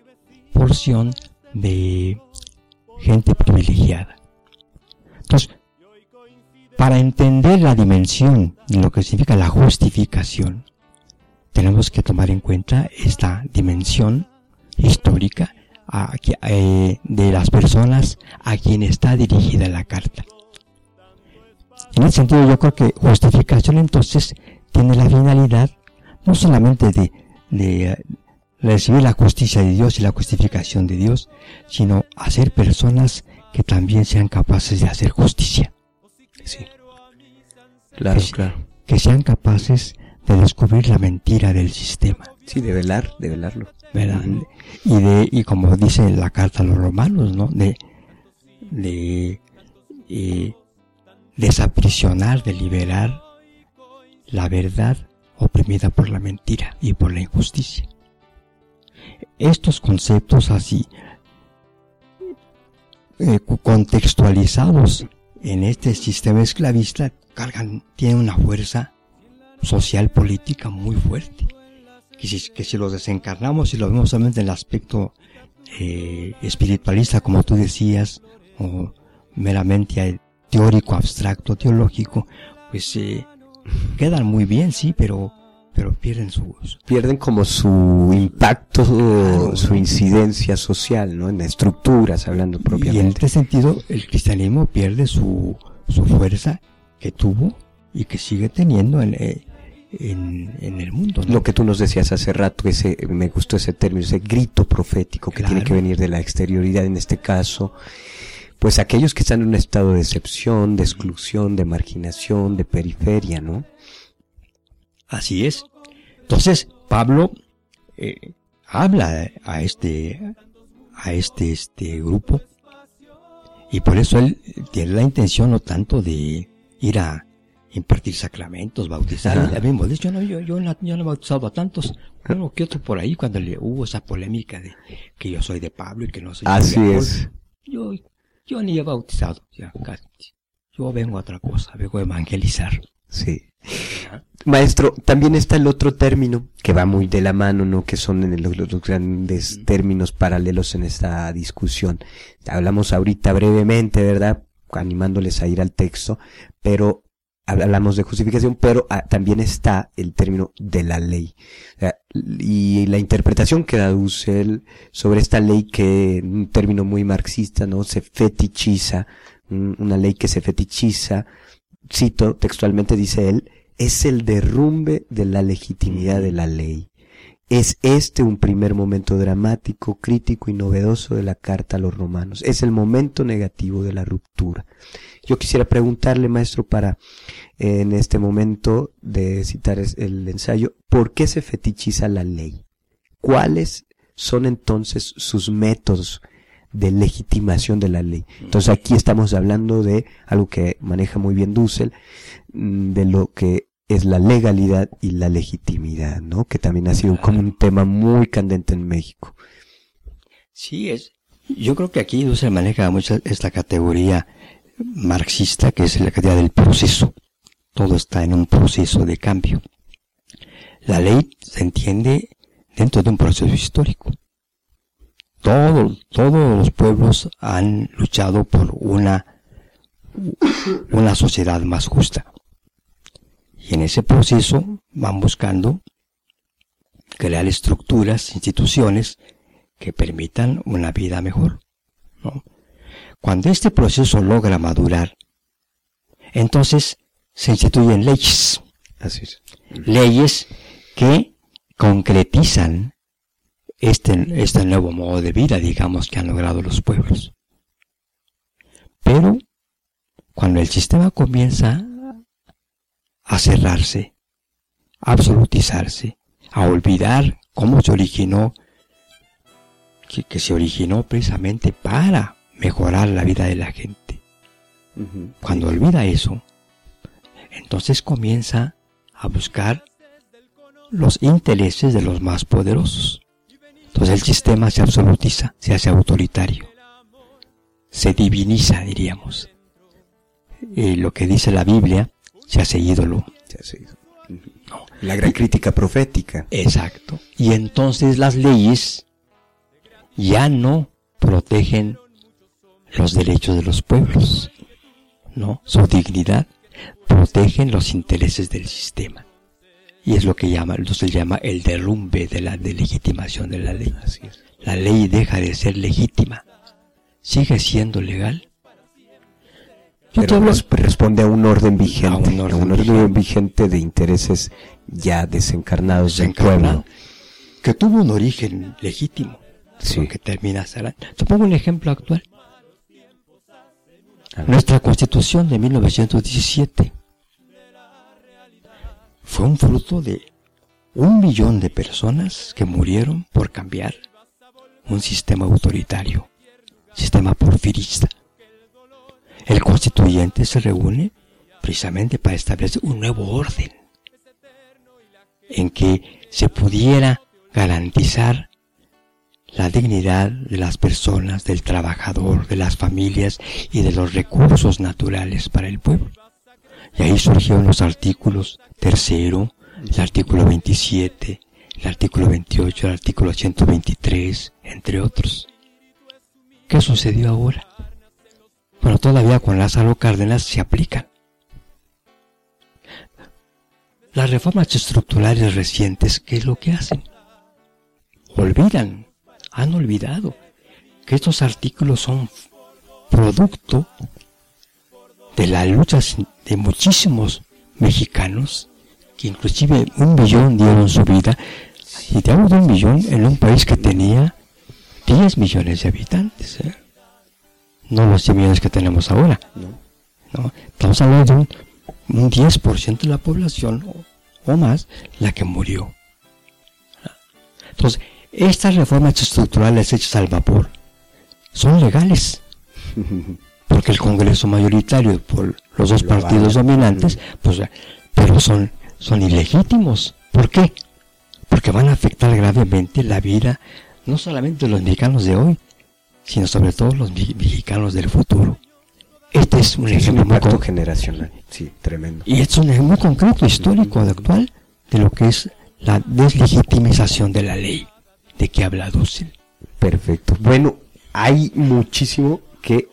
porción de gente privilegiada. Entonces, para entender la dimensión de lo que significa la justificación, tenemos que tomar en cuenta esta dimensión histórica eh, de las personas a quien está dirigida la carta. En ese sentido yo creo que justificación entonces tiene la finalidad no solamente de, de recibir la justicia de Dios y la justificación de Dios, sino hacer personas que también sean capaces de hacer justicia. Sí. Claro, que, claro. Que sean capaces de descubrir la mentira del sistema. Sí, de velar, de velarlo. ¿verdad? Y de, y como dice la carta a los romanos, ¿no? De, de, eh, desaprisionar, de liberar la verdad oprimida por la mentira y por la injusticia. Estos conceptos así, eh, contextualizados en este sistema esclavista, cargan, tienen una fuerza social política muy fuerte. Que si, que si los desencarnamos y lo vemos solamente en el aspecto eh, espiritualista, como tú decías, o meramente teórico, abstracto, teológico, pues eh, quedan muy bien, sí, pero pero pierden su pierden como su impacto su incidencia social no en estructuras hablando propiamente y en este sentido el cristianismo pierde su, su fuerza que tuvo y que sigue teniendo en, eh, en, en el mundo. ¿no? Lo que tú nos decías hace rato, ese, me gustó ese término, ese grito profético que Claro. tiene que venir de la exterioridad en este caso. Pues aquellos que están en un estado de excepción, de exclusión, de marginación, de periferia, ¿no? Así es. Entonces, Pablo eh, habla a este, a este, este grupo y por eso él tiene la intención no tanto de ir a impartir sacramentos, bautizar. Mismo dice, yo no, yo, yo, no- yo no he bautizado a tantos, uno que otro por ahí cuando le hubo esa polémica de que yo soy de Pablo y que no soy de Así es. Yo, yo ni he bautizado, ya casi. Yo vengo a otra cosa, vengo a evangelizar. Sí. Maestro, también está el otro término que va muy de la mano, ¿no? Que son en los, los grandes términos paralelos en esta discusión. Hablamos ahorita brevemente, ¿verdad? Animándoles a ir al texto, pero hablamos de justificación, pero ah, también está el término de la ley. O sea, y la interpretación que da Dussel sobre esta ley que, un término muy marxista, ¿no? Se fetichiza, un- una ley que se fetichiza, cito textualmente dice él, es el derrumbe de la legitimidad de la ley. es este un primer momento dramático, crítico y novedoso de la carta a los romanos. Es el momento negativo de la ruptura. Yo quisiera preguntarle, maestro, para en este momento de citar el ensayo, ¿por qué se fetichiza la ley? ¿Cuáles son entonces sus métodos de legitimación de la ley? Entonces aquí estamos hablando de algo que maneja muy bien Dussel, mm, de lo que es la legalidad y la legitimidad, ¿no? Que también ha sido como un tema muy candente en México. Sí, es. Yo creo que aquí se maneja mucho esta categoría marxista, que es la categoría del proceso. Todo está en un proceso de cambio. La ley se entiende dentro de un proceso histórico. Todos los pueblos han luchado por una, una sociedad más justa. Y en ese proceso van buscando crear estructuras, instituciones que permitan una vida mejor. Cuando este proceso logra madurar, entonces se instituyen leyes. Leyes que concretizan este, este nuevo modo de vida, digamos, que han logrado los pueblos. Pero cuando el sistema comienza a cerrarse, a absolutizarse, a olvidar cómo se originó, que, se originó precisamente para mejorar la vida de la gente. Cuando olvida eso, entonces comienza a buscar los intereses de los más poderosos. Entonces el sistema se absolutiza, se hace autoritario, se diviniza, diríamos. Y lo que dice la Biblia se hace ídolo. La gran crítica profética. Exacto. Y entonces las leyes ya no protegen los derechos de los pueblos, ¿no? Su dignidad, protegen los intereses del sistema. Y es lo que llama, se llama el derrumbe de la delegitimación de la ley. La ley deja de ser legítima. Sigue siendo legal, pero responde a un orden vigente, a un orden, vigente. de intereses ya desencarnados del pueblo. Que tuvo un origen legítimo, sí. que termina Te pongo un ejemplo actual. Nuestra constitución de 1917 fue un fruto de un millón de personas que murieron por cambiar un sistema autoritario, sistema porfirista. El constituyente se reúne precisamente para establecer un nuevo orden en que se pudiera garantizar la dignidad de las personas, del trabajador, de las familias y de los recursos naturales para el pueblo. Y ahí surgieron los artículos tercero, el artículo 27, el artículo 28, el artículo 123, entre otros. ¿Qué sucedió ahora? Bueno, todavía con Lázaro Cárdenas se aplican. Las reformas estructurales recientes, ¿qué es lo que hacen? Olvidan, han olvidado que estos artículos son producto de la lucha de muchísimos mexicanos, que inclusive un millón dieron su vida, y de un millón en un país que tenía 10 millones de habitantes. ¿eh? no los 100 millones que tenemos ahora. No. Estamos hablando de un, 10% de la población o, más la que murió. Entonces, estas reformas estructurales hechas al vapor son legales. (laughs) Porque el Congreso mayoritario por los dos partidos dominantes, pues, pero son, son ilegítimos. ¿Por qué? Porque van a afectar gravemente la vida no solamente de los mexicanos de hoy, sino sobre todo los mexicanos del futuro. Este es un ejemplo muy generacional, sí, tremendo. Y es un ejemplo concreto, histórico, actual, de lo que es la deslegitimización de la ley, de que habla Dussel. Perfecto. Bueno, hay muchísimo que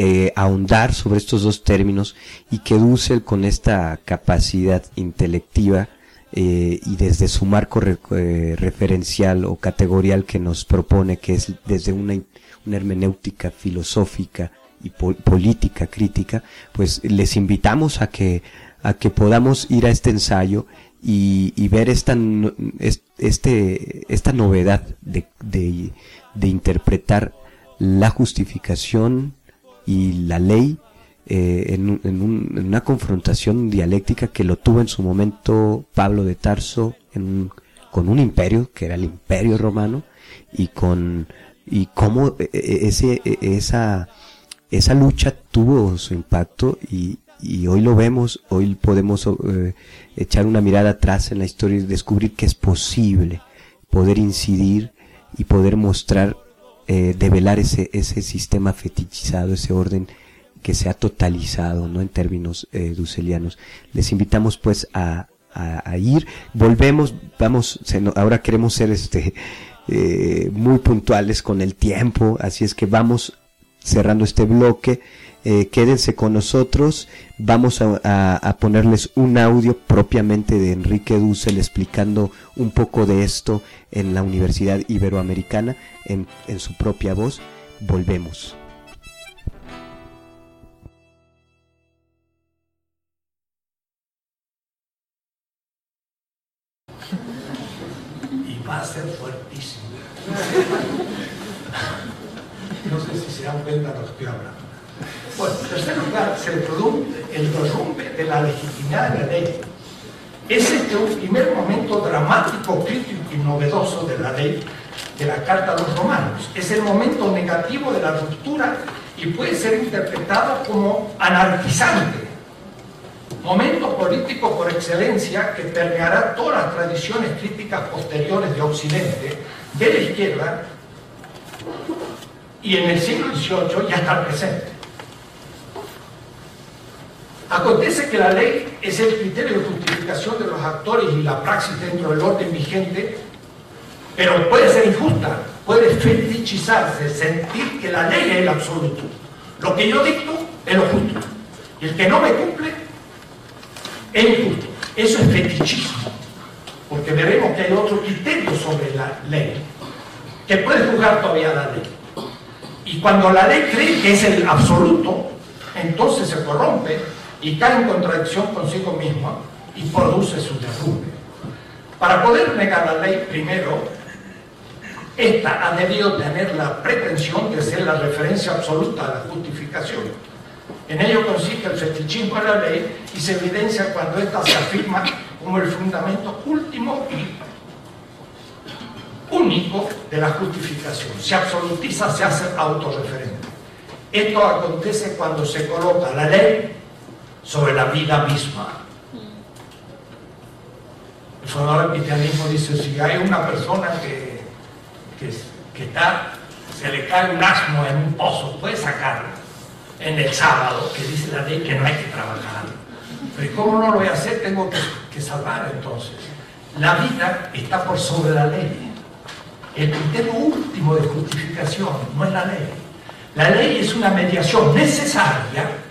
eh, ahondar sobre estos dos términos y que Dussel con esta capacidad intelectiva eh, y desde su marco eh, referencial o categorial que nos propone, que es desde una una hermenéutica filosófica y política crítica, pues les invitamos a que, a que podamos ir a este ensayo y, y ver esta, este, esta novedad de, de, de interpretar la justificación y la ley eh, en, en un- en una confrontación dialéctica que lo tuvo en su momento Pablo de Tarso en con un imperio que era el imperio romano y con y cómo eh, eh, ese eh, esa esa lucha tuvo su impacto y, y hoy lo vemos, hoy podemos eh, echar una mirada atrás en la historia y descubrir que es posible poder incidir y poder mostrar, eh, develar ese, ese sistema fetichizado, ese orden que se ha totalizado, ¿no? En términos eh, ducelianos. Les invitamos pues a, a, ir, volvemos, vamos, ahora queremos ser este, eh, muy puntuales con el tiempo, así es que vamos cerrando este bloque. Eh, quédense con nosotros. Vamos a, ponerles un audio propiamente de Enrique Dussel explicando un poco de esto en la Universidad Iberoamericana en, su propia voz. Volvemos. y va a ser fuertísimo. (laughs) No sé si se dan cuenta de lo que hablando. Bueno, en tercer lugar, se produce el derrumbe de la legitimidad de la ley. Es este un primer momento dramático, crítico y novedoso de la ley de la Carta a los Romanos. Es el momento negativo de la ruptura y puede ser interpretado como anarquizante momento político por excelencia que permeará todas las tradiciones críticas posteriores de Occidente, de la izquierda, y en el siglo XVIII ya está presente. Acontece que la ley es el criterio de justificación de los actores y la praxis dentro del orden vigente, pero puede ser injusta, puede fetichizarse, sentir que la ley es el absoluto. Lo que yo dicto es lo justo. Y el que no me cumple es injusto. Eso es fetichismo, porque veremos que hay otro criterio sobre la ley, que puede juzgar todavía la ley. Y cuando la ley cree que es el absoluto, entonces se corrompe y cae en contradicción consigo misma y produce su derrumbe. Para poder negar la ley, primero, esta ha debido tener la pretensión de ser la referencia absoluta a la justificación. En ello consiste el fetichismo de la ley y se evidencia cuando ésta se afirma como el fundamento último y único de la justificación. Se absolutiza, se hace autorreferente. Esto acontece cuando se coloca la ley sobre la vida misma. El fundador del cristianismo dice, si hay una persona que, que, está, se le cae un asno en un pozo, puede sacarlo en el sábado, que dice la ley que no hay que trabajar. Pero ¿y ¿cómo no lo voy a hacer? Tengo que, que salvar entonces. La vida está por sobre la ley. El criterio último de justificación no es la ley. La ley es una mediación necesaria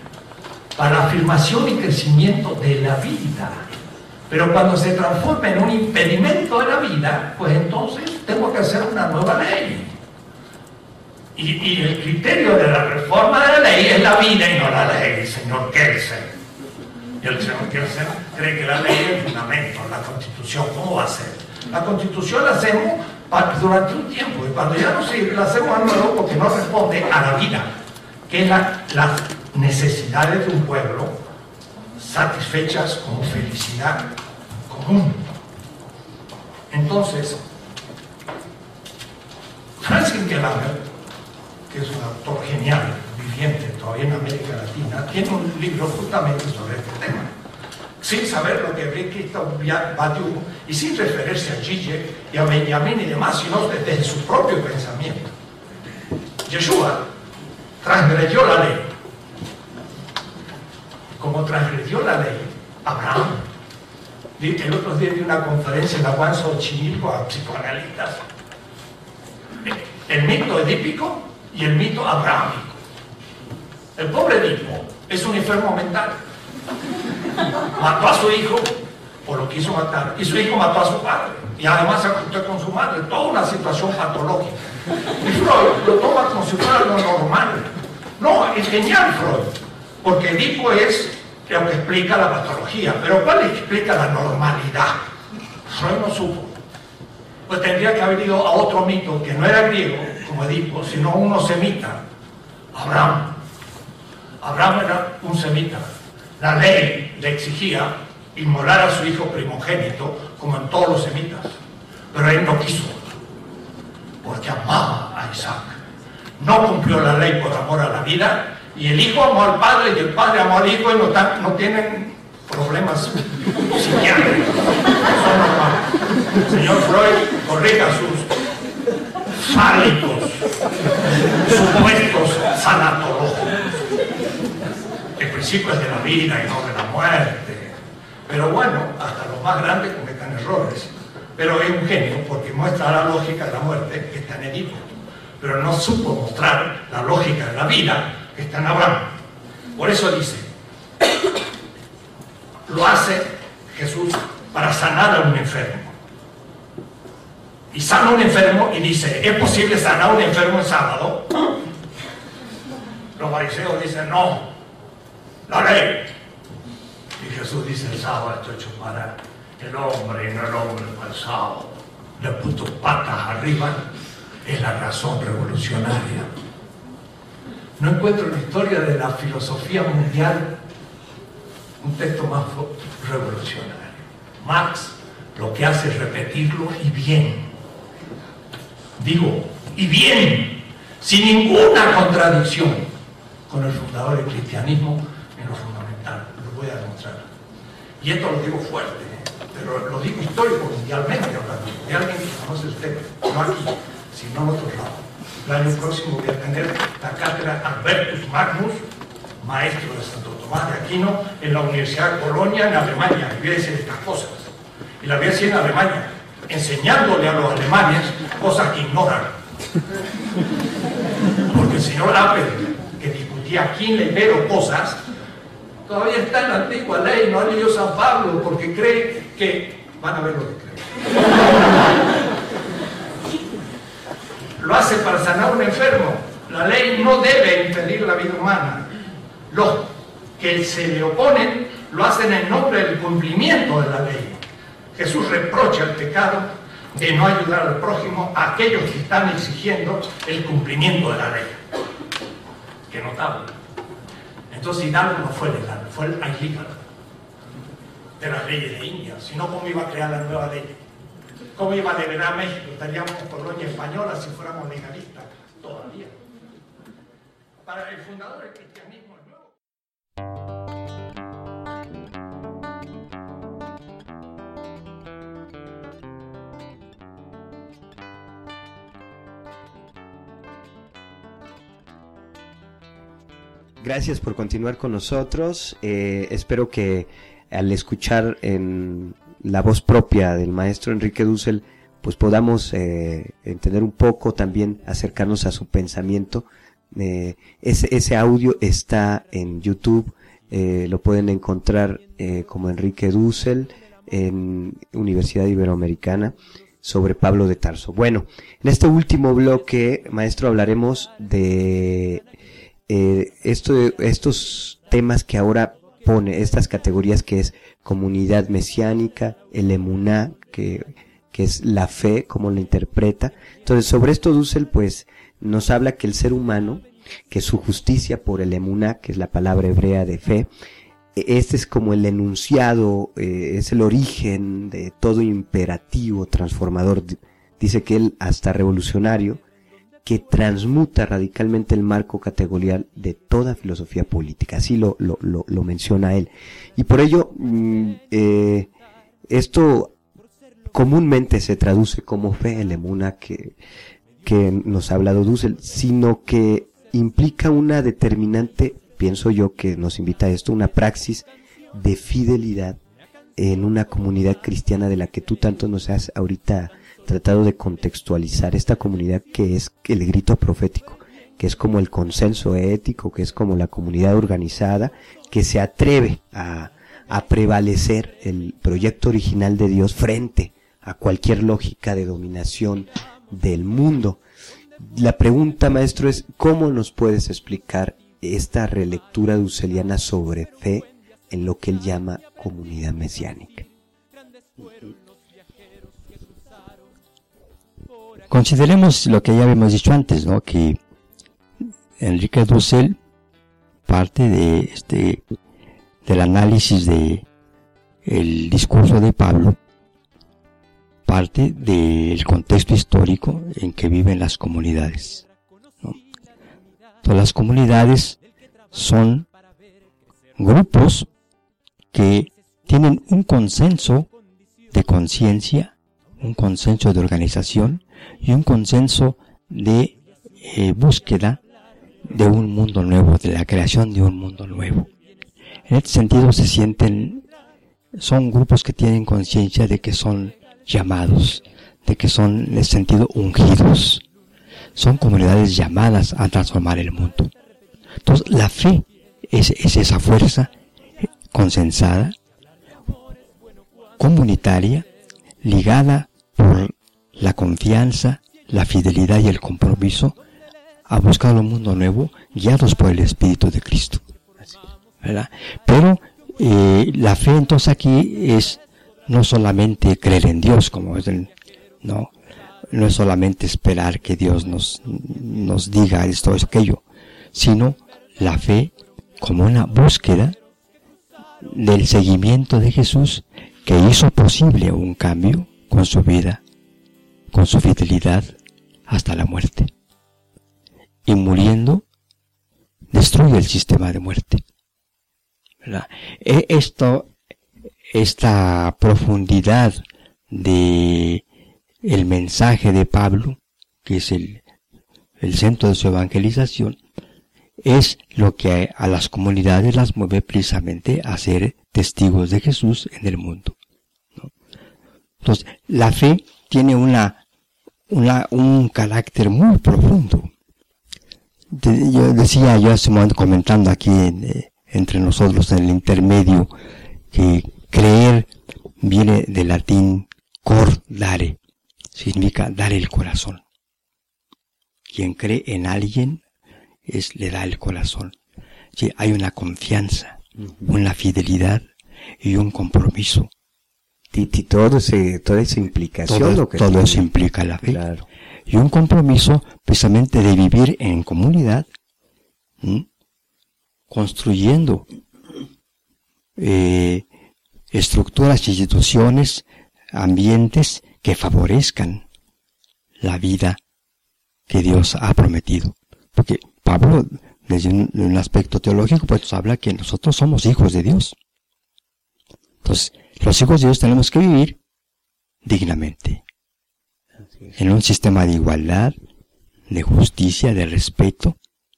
para la afirmación y crecimiento de la vida. Pero cuando se transforma en un impedimento de la vida, pues entonces tengo que hacer una nueva ley. Y, el criterio de la reforma de la ley es la vida y no la ley, señor Kelsen. El señor Kelsen cree que la ley es el fundamento, la constitución. ¿Cómo va a ser? La constitución la hacemos durante un tiempo y cuando ya no sirve, la hacemos a nuevo porque no responde a la vida, que es la- las necesidades de un pueblo satisfechas como felicidad común. Entonces, Francis Gallagher, que es un autor genial, viviente todavía en América Latina, tiene un libro justamente sobre este tema. Sin saber lo que Christophe Badiou y sin referirse a Zizek y a Benjamin y demás, sino desde su propio pensamiento. Yeshua transgredió la ley. Como transgredió la ley, Abraham. El otro día di una conferencia en la Juan Xochimilco a psicoanalistas el mito edípico y el mito abrahámico. El pobre Edipo es un enfermo mental. Mató a su hijo o lo quiso matar y su hijo mató a su padre y además se acostó con su madre. Toda una situación patológica. Y Freud lo toma como si fuera lo normal. No, es genial Freud, porque Edipo es lo que explica la patología. Pero ¿cuál explica la normalidad? Freud no supo. Pues tendría que haber ido a otro mito que no era griego, como Edipo, sino uno semita, Abraham. Abraham era un semita. La ley le exigía inmolar a su hijo primogénito, como en todos los semitas. Pero él no quiso, porque amaba a Isaac. No cumplió la ley por amor a la vida, y el hijo amó al padre, y el padre amó al hijo, y no, no tienen problemas psiquiátricos. Señor Freud, corrija sus fálicos, supuestos sanatológicos. El principio es de la vida y no de la muerte. Pero bueno, hasta los más grandes cometen errores. Pero es un genio porque muestra la lógica de la muerte que está en Edipo. Pero no supo mostrar la lógica de la vida está en Abraham. Por eso dice, lo hace Jesús para sanar a un enfermo. Y sana a un enfermo y dice, ¿es posible sanar a un enfermo el sábado? Los fariseos dicen, no, la ley. Y Jesús dice, el sábado está hecho para el hombre y no el hombre para sábado. Le puso patas arriba, es la razón revolucionaria. No encuentro en la historia de la filosofía mundial un texto más revolucionario. Marx lo que hace es repetirlo y bien. Digo, y bien, sin ninguna contradicción con el fundador del cristianismo en lo fundamental. Lo voy a demostrar. Y esto lo digo fuerte, pero lo digo histórico mundialmente hablando, de alguien que conoce usted, no aquí, sino en otros lados. El año próximo voy a tener la cátedra Albertus Magnus, maestro de Santo Tomás de Aquino, en la Universidad de Colonia, en Alemania, y voy a decir estas cosas. Y la voy a decir en Alemania, enseñándole a los alemanes cosas que ignoran. Porque el señor Apple, que discutía aquí en Ibero cosas, todavía está en la antigua ley, no ha leído San Pablo, porque cree que van a ver lo que creen. Lo hace para sanar un enfermo. La ley no debe impedir la vida humana. Los que se le oponen lo hacen en nombre del cumplimiento de la ley. Jesús reprocha el pecado de no ayudar al prójimo a aquellos que están exigiendo el cumplimiento de la ley. Qué notable. Entonces Hidalgo no fue legal, fue el ilegal de las leyes de India, sino cómo iba a crear la nueva ley. ¿Cómo iba a liberar a México? Estaríamos colonia española si fuéramos legalistas todavía. Para el fundador del cristianismo el nuevo. Gracias por continuar con nosotros. Eh, espero que al escuchar en la voz propia del maestro Enrique Dussel, pues podamos eh, entender un poco también, acercarnos a su pensamiento. Eh, ese, ese audio está en YouTube, eh, lo pueden encontrar eh, como Enrique Dussel en Universidad Iberoamericana sobre Pablo de Tarso. Bueno, en este último bloque, maestro, hablaremos de eh, esto, estos temas que ahora pone, estas categorías que es comunidad mesiánica, el emuná, que, que es la fe, como la interpreta. Entonces, sobre esto Dussel, pues, nos habla que el ser humano, que su justicia por el emuná, que es la palabra hebrea de fe, este es como el enunciado, eh, es el origen de todo imperativo transformador. Dice que él, hasta revolucionario, que transmuta radicalmente el marco categorial de toda filosofía política. Así lo, lo, lo, menciona él. Y por ello, mm, eh, esto comúnmente se traduce como fe en emuna que, que nos ha hablado Dussel, sino que implica una determinante, pienso yo que nos invita a esto, una praxis de fidelidad en una comunidad cristiana de la que tú tanto nos has ahorita tratado de contextualizar esta comunidad que es el grito profético, que es como el consenso ético, que es como la comunidad organizada, que se atreve a, prevalecer el proyecto original de Dios frente a cualquier lógica de dominación del mundo. La pregunta, maestro, es ¿cómo nos puedes explicar esta relectura dusseliana sobre fe en lo que él llama comunidad mesiánica. Consideremos lo que ya habíamos dicho antes, ¿no? Que Enrique Dussel parte de este del análisis de el discurso de Pablo parte del contexto histórico en que viven las comunidades. Todas las comunidades son grupos que tienen un consenso de conciencia, un consenso de organización y un consenso de eh, búsqueda de un mundo nuevo, de la creación de un mundo nuevo. En este sentido se sienten, son grupos que tienen conciencia de que son llamados, de que son en el sentido ungidos. Son comunidades llamadas a transformar el mundo. Entonces la fe es, es esa fuerza consensada, comunitaria, ligada por la confianza, la fidelidad y el compromiso a buscar un mundo nuevo guiados por el Espíritu de Cristo. Pero eh, la fe entonces aquí es no solamente creer en Dios, como es el, no, no es solamente esperar que Dios nos, nos diga esto o aquello, sino la fe como una búsqueda del seguimiento de Jesús que hizo posible un cambio con su vida, con su fidelidad hasta la muerte. Y muriendo, destruye el sistema de muerte. E, esto esta profundidad de el mensaje de Pablo, que es el, el centro de su evangelización, es lo que a, las comunidades las mueve precisamente a ser testigos de Jesús en el mundo. Entonces, la fe tiene una, una, un carácter muy profundo. yo decía yo hace un momento comentando aquí eh, entre nosotros en el intermedio que Creer viene del latín cor dare, significa dar el corazón. Quien cree en alguien es le da el corazón. Sí, hay una confianza, una fidelidad y un compromiso. Y, todo toda esa implicación. Todo, lo que todo eso implica la fe. Y un compromiso precisamente de vivir en comunidad, construyendo eh, estructuras, instituciones, ambientes que favorezcan la vida que Dios ha prometido. Porque Pablo, desde un, aspecto teológico, pues habla que nosotros somos hijos de Dios. Entonces, los hijos de Dios tenemos que vivir dignamente. En un sistema de igualdad, de justicia, de respeto,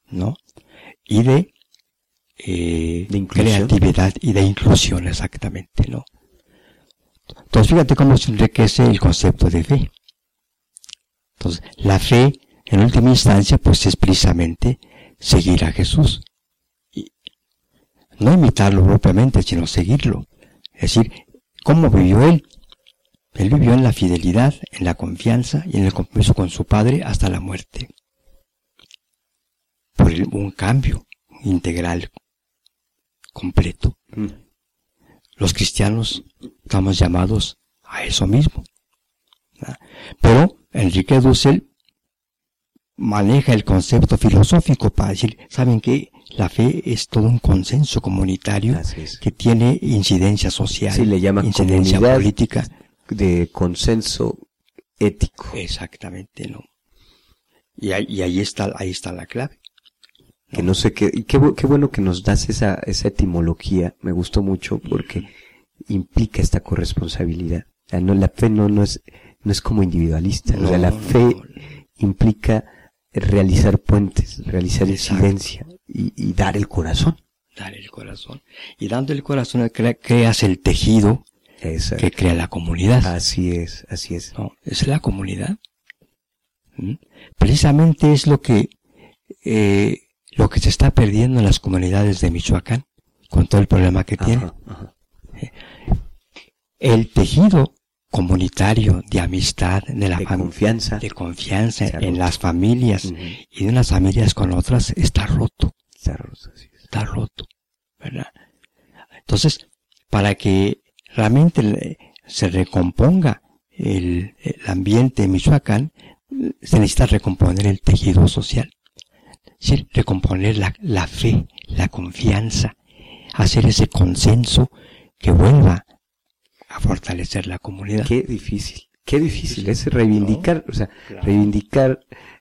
¿no? Y de eh, de creatividad y de inclusión exactamente, ¿no? Entonces fíjate cómo se enriquece el concepto de fe. Entonces, la fe, en última instancia, pues es precisamente seguir a Jesús. Y no imitarlo propiamente, sino seguirlo. Es decir, ¿cómo vivió Él? Él vivió en la fidelidad, en la confianza y en el compromiso con su Padre hasta la muerte. Por un cambio integral completo. Mm. Los cristianos estamos llamados a eso mismo. Pero Enrique Dussel maneja el concepto filosófico para decir, ¿saben que La fe es todo un consenso comunitario que tiene incidencia social, sí, le llama incidencia política. De consenso ético. Exactamente, ¿no? Y ahí, y ahí está, ahí está la clave que no sé qué, qué, qué bueno que nos das esa, esa etimología, me gustó mucho porque implica esta corresponsabilidad. O sea, no, la fe no, no es, no es como individualista, o sea, la fe implica realizar puentes, realizar incidencia y, y, dar el corazón. Dar el corazón. Y dando el corazón creas el tejido que crea la comunidad. Así es, así es. No, es la comunidad. ¿Mm? Precisamente es lo que eh, lo que se está perdiendo en las comunidades de Michoacán, con todo el problema que tiene. Eh, el tejido comunitario de amistad, de la confianza, de confianza en las familias y de unas familias con otras está roto. Está roto, Está roto, ¿verdad? Entonces, para que realmente se recomponga el, el ambiente en Michoacán, se necesita recomponer el tejido social. Sí, recomponer la, la fe, la confianza, hacer ese consenso que vuelva a fortalecer la comunidad. Qué difícil, qué difícil es reivindicar, o sea, reivindicar,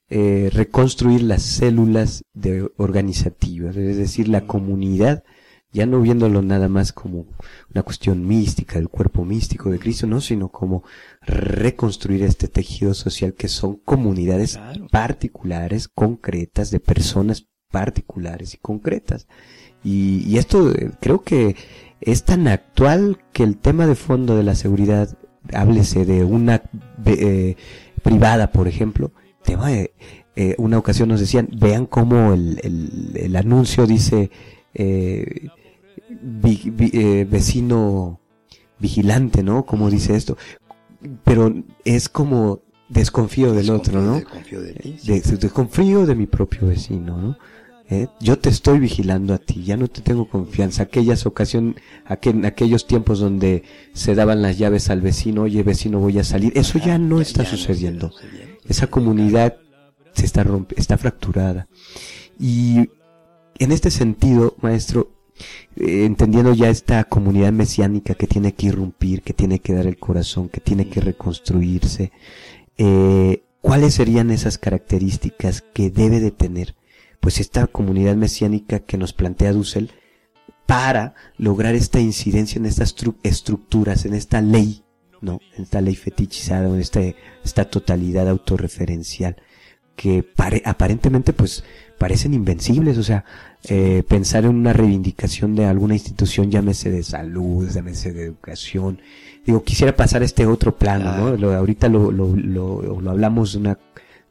eh, reconstruir las células de organizativas, es decir, la comunidad, ya no viéndolo nada más como una cuestión mística, del cuerpo místico de Cristo, no, sino como reconstruir este tejido social que son comunidades Claro. particulares, concretas, de personas particulares y concretas. Y, y esto eh, creo que es tan actual que el tema de fondo de la seguridad, háblese de una eh, privada, por ejemplo, tema de, eh, una ocasión nos decían, vean cómo el, el, el anuncio dice eh, vi- vi- eh, vecino vigilante, ¿no? Como dice esto. Pero es como desconfío del otro, ¿no? Desconfío de ti, sí. de, de- desconfío de mi propio vecino, ¿no? ¿Eh? Yo te estoy vigilando a ti, ya no te tengo confianza. Aquellas ocasiones, aquel, aquellos tiempos donde se daban las llaves al vecino, oye vecino voy a salir, eso ya no está sucediendo. Esa comunidad se está rompe, está fracturada. Y en este sentido, maestro, eh, entendiendo ya esta comunidad mesiánica que tiene que irrumpir, que tiene que dar el corazón, que tiene que reconstruirse, eh, ¿cuáles serían esas características que debe de tener pues esta comunidad mesiánica que nos plantea Dussel para lograr esta incidencia en estas tru- estructuras, en esta ley, ¿no? En esta ley fetichizada, en este, esta totalidad autorreferencial que pare- aparentemente pues parecen invencibles, o sea, eh, pensar en una reivindicación de alguna institución, llámese de salud, llámese de educación, digo, quisiera pasar a este otro plano, ¿no? Lo- ahorita lo, lo, lo, lo hablamos de, una,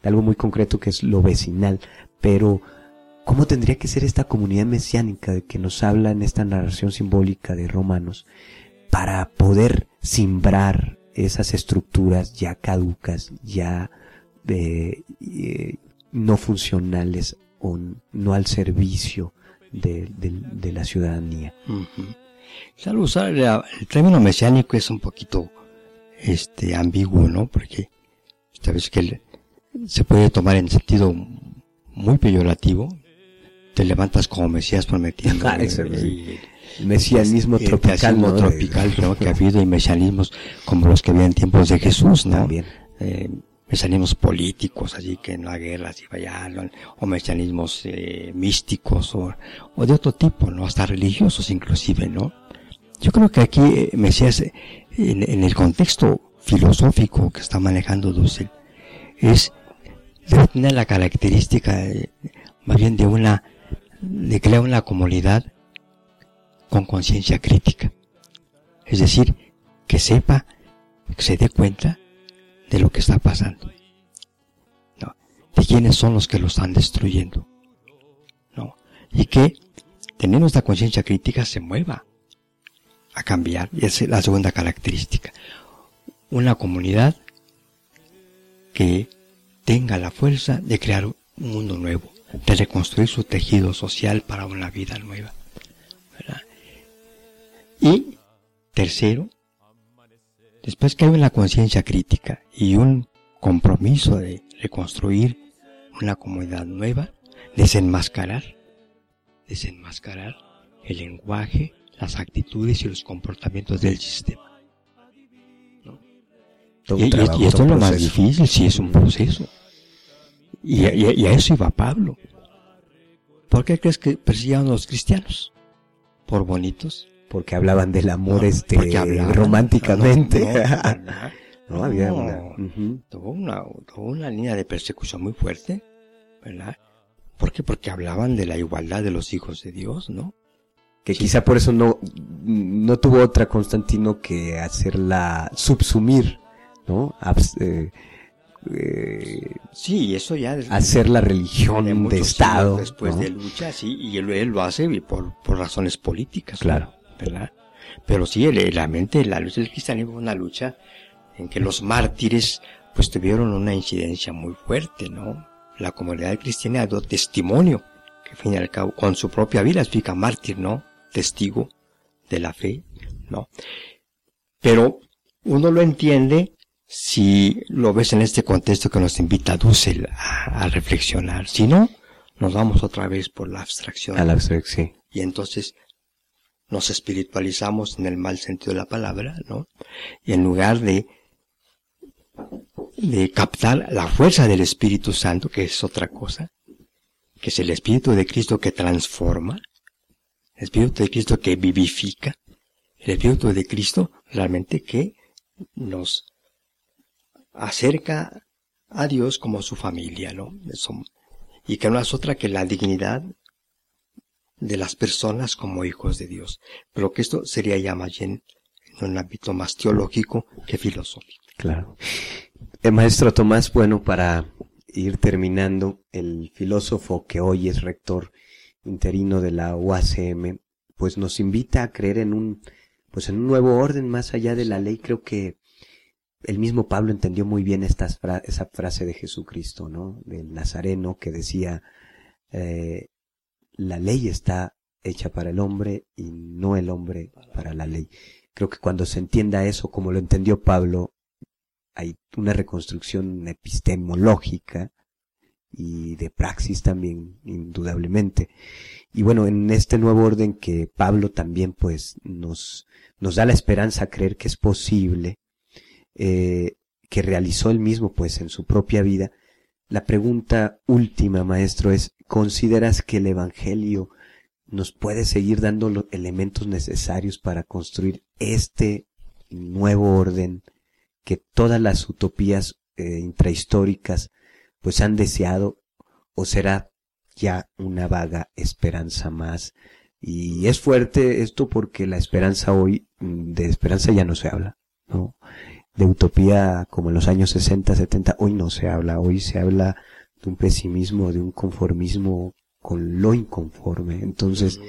de algo muy concreto que es lo vecinal, pero ¿cómo tendría que ser esta comunidad mesiánica de que nos habla en esta narración simbólica de Romanos para poder simbrar esas estructuras ya caducas, ya eh, eh, no funcionales o no al servicio de, la ciudadanía? Ujú. Claro, usar el término mesiánico es un poquito este ambiguo, ¿no? Porque sabes que se puede tomar en sentido muy peyorativo. Te levantas como Mesías prometiendo. (laughs) Ah, eso, y- El mesianismo y el tropical, ¿no? Tropical ¿no? que ha (laughs) habido y mesianismos como los que había en tiempos de Jesús, ¿no? También. eh, mesianismos políticos, así que en la guerra se vaya, ¿no? o mesianismos eh, místicos, o, o de otro tipo, ¿no? Hasta religiosos inclusive, ¿no? Yo creo que aquí eh, Mesías, eh, en, en el contexto filosófico que está manejando Dussel, es, debe tener la característica, eh, más bien de una, de crear una comunidad con conciencia crítica. Es decir, que sepa, que se dé cuenta de lo que está pasando. De quiénes son los que lo están destruyendo. ¿no? Y que, teniendo esta conciencia crítica, se mueva a cambiar. Y esa es la segunda característica. Una comunidad que tenga la fuerza de crear un mundo nuevo, de reconstruir su tejido social para una vida nueva. ¿verdad? Y tercero, después que hay una conciencia crítica y un compromiso de reconstruir una comunidad nueva, desenmascarar, desenmascarar el lenguaje, las actitudes y los comportamientos del sistema. Y, y- esto es lo más difícil, sí, es un proceso. Y, a- y y a eso iba Pablo. ¿Por qué crees que perseguían a los cristianos? ¿Por bonitos? Porque hablaban del amor No, este hablaban- románticamente. No, no, ¿verdad? (laughs) No, había tuvo una, tuvo una línea de persecución muy fuerte, ¿verdad? ¿Por qué? Porque hablaban de la igualdad de los hijos de Dios, ¿no? Que quizá por eso no, no tuvo otra Constantino que hacerla subsumir, ¿no? Abs- eh, eh, Sí, eso ya hacer la religión de de, Estado. después ¿no? de lucha, sí, y él, él lo hace por, por razones políticas. Claro. ¿verdad? Pero sí, realmente la lucha del cristianismo fue una lucha en que los mártires pues tuvieron una incidencia muy fuerte, ¿no? La comunidad cristiana dio testimonio, que al fin y al cabo, con su propia vida explica mártir, ¿no? Testigo de la fe, ¿no? Pero uno lo entiende si lo ves en este contexto que nos invita a Dussel a, a reflexionar. Si no, nos vamos otra vez por la abstracción. A la abstracción. Y entonces nos espiritualizamos en el mal sentido de la palabra, ¿no? Y en lugar de, de captar la fuerza del Espíritu Santo, que es otra cosa, que es el Espíritu de Cristo que transforma, el Espíritu de Cristo que vivifica, el Espíritu de Cristo realmente que nos acerca a Dios como su familia, ¿no? y que no es otra que la dignidad de las personas como hijos de Dios. Pero que esto sería ya más bien en un ámbito más teológico que filosófico. Claro. El maestro Tomás, bueno, para ir terminando, el filósofo que hoy es rector interino de la UACM, pues nos invita a creer en un, pues en un nuevo orden más allá de la ley. Creo que el mismo Pablo entendió muy bien esa frase de Jesucristo, ¿no? Del Nazareno que decía, eh, la ley está hecha para el hombre y no el hombre para la ley. Creo que cuando se entienda eso, como lo entendió Pablo, hay una reconstrucción epistemológica y de praxis también, indudablemente. Y bueno, en este nuevo orden que Pablo también pues nos, nos da la esperanza a creer que es posible, eh, que realizó él mismo pues en su propia vida, la pregunta última, maestro, es, ¿consideras que el Evangelio nos puede seguir dando los elementos necesarios para construir este nuevo orden que todas las utopías eh, intrahistóricas pues han deseado o será ya una vaga esperanza más y es fuerte esto porque la esperanza hoy mm, de esperanza ya no se habla no de utopía como en los años 60, 70, hoy no se habla, hoy se habla de un pesimismo, de un conformismo con lo inconforme. Entonces,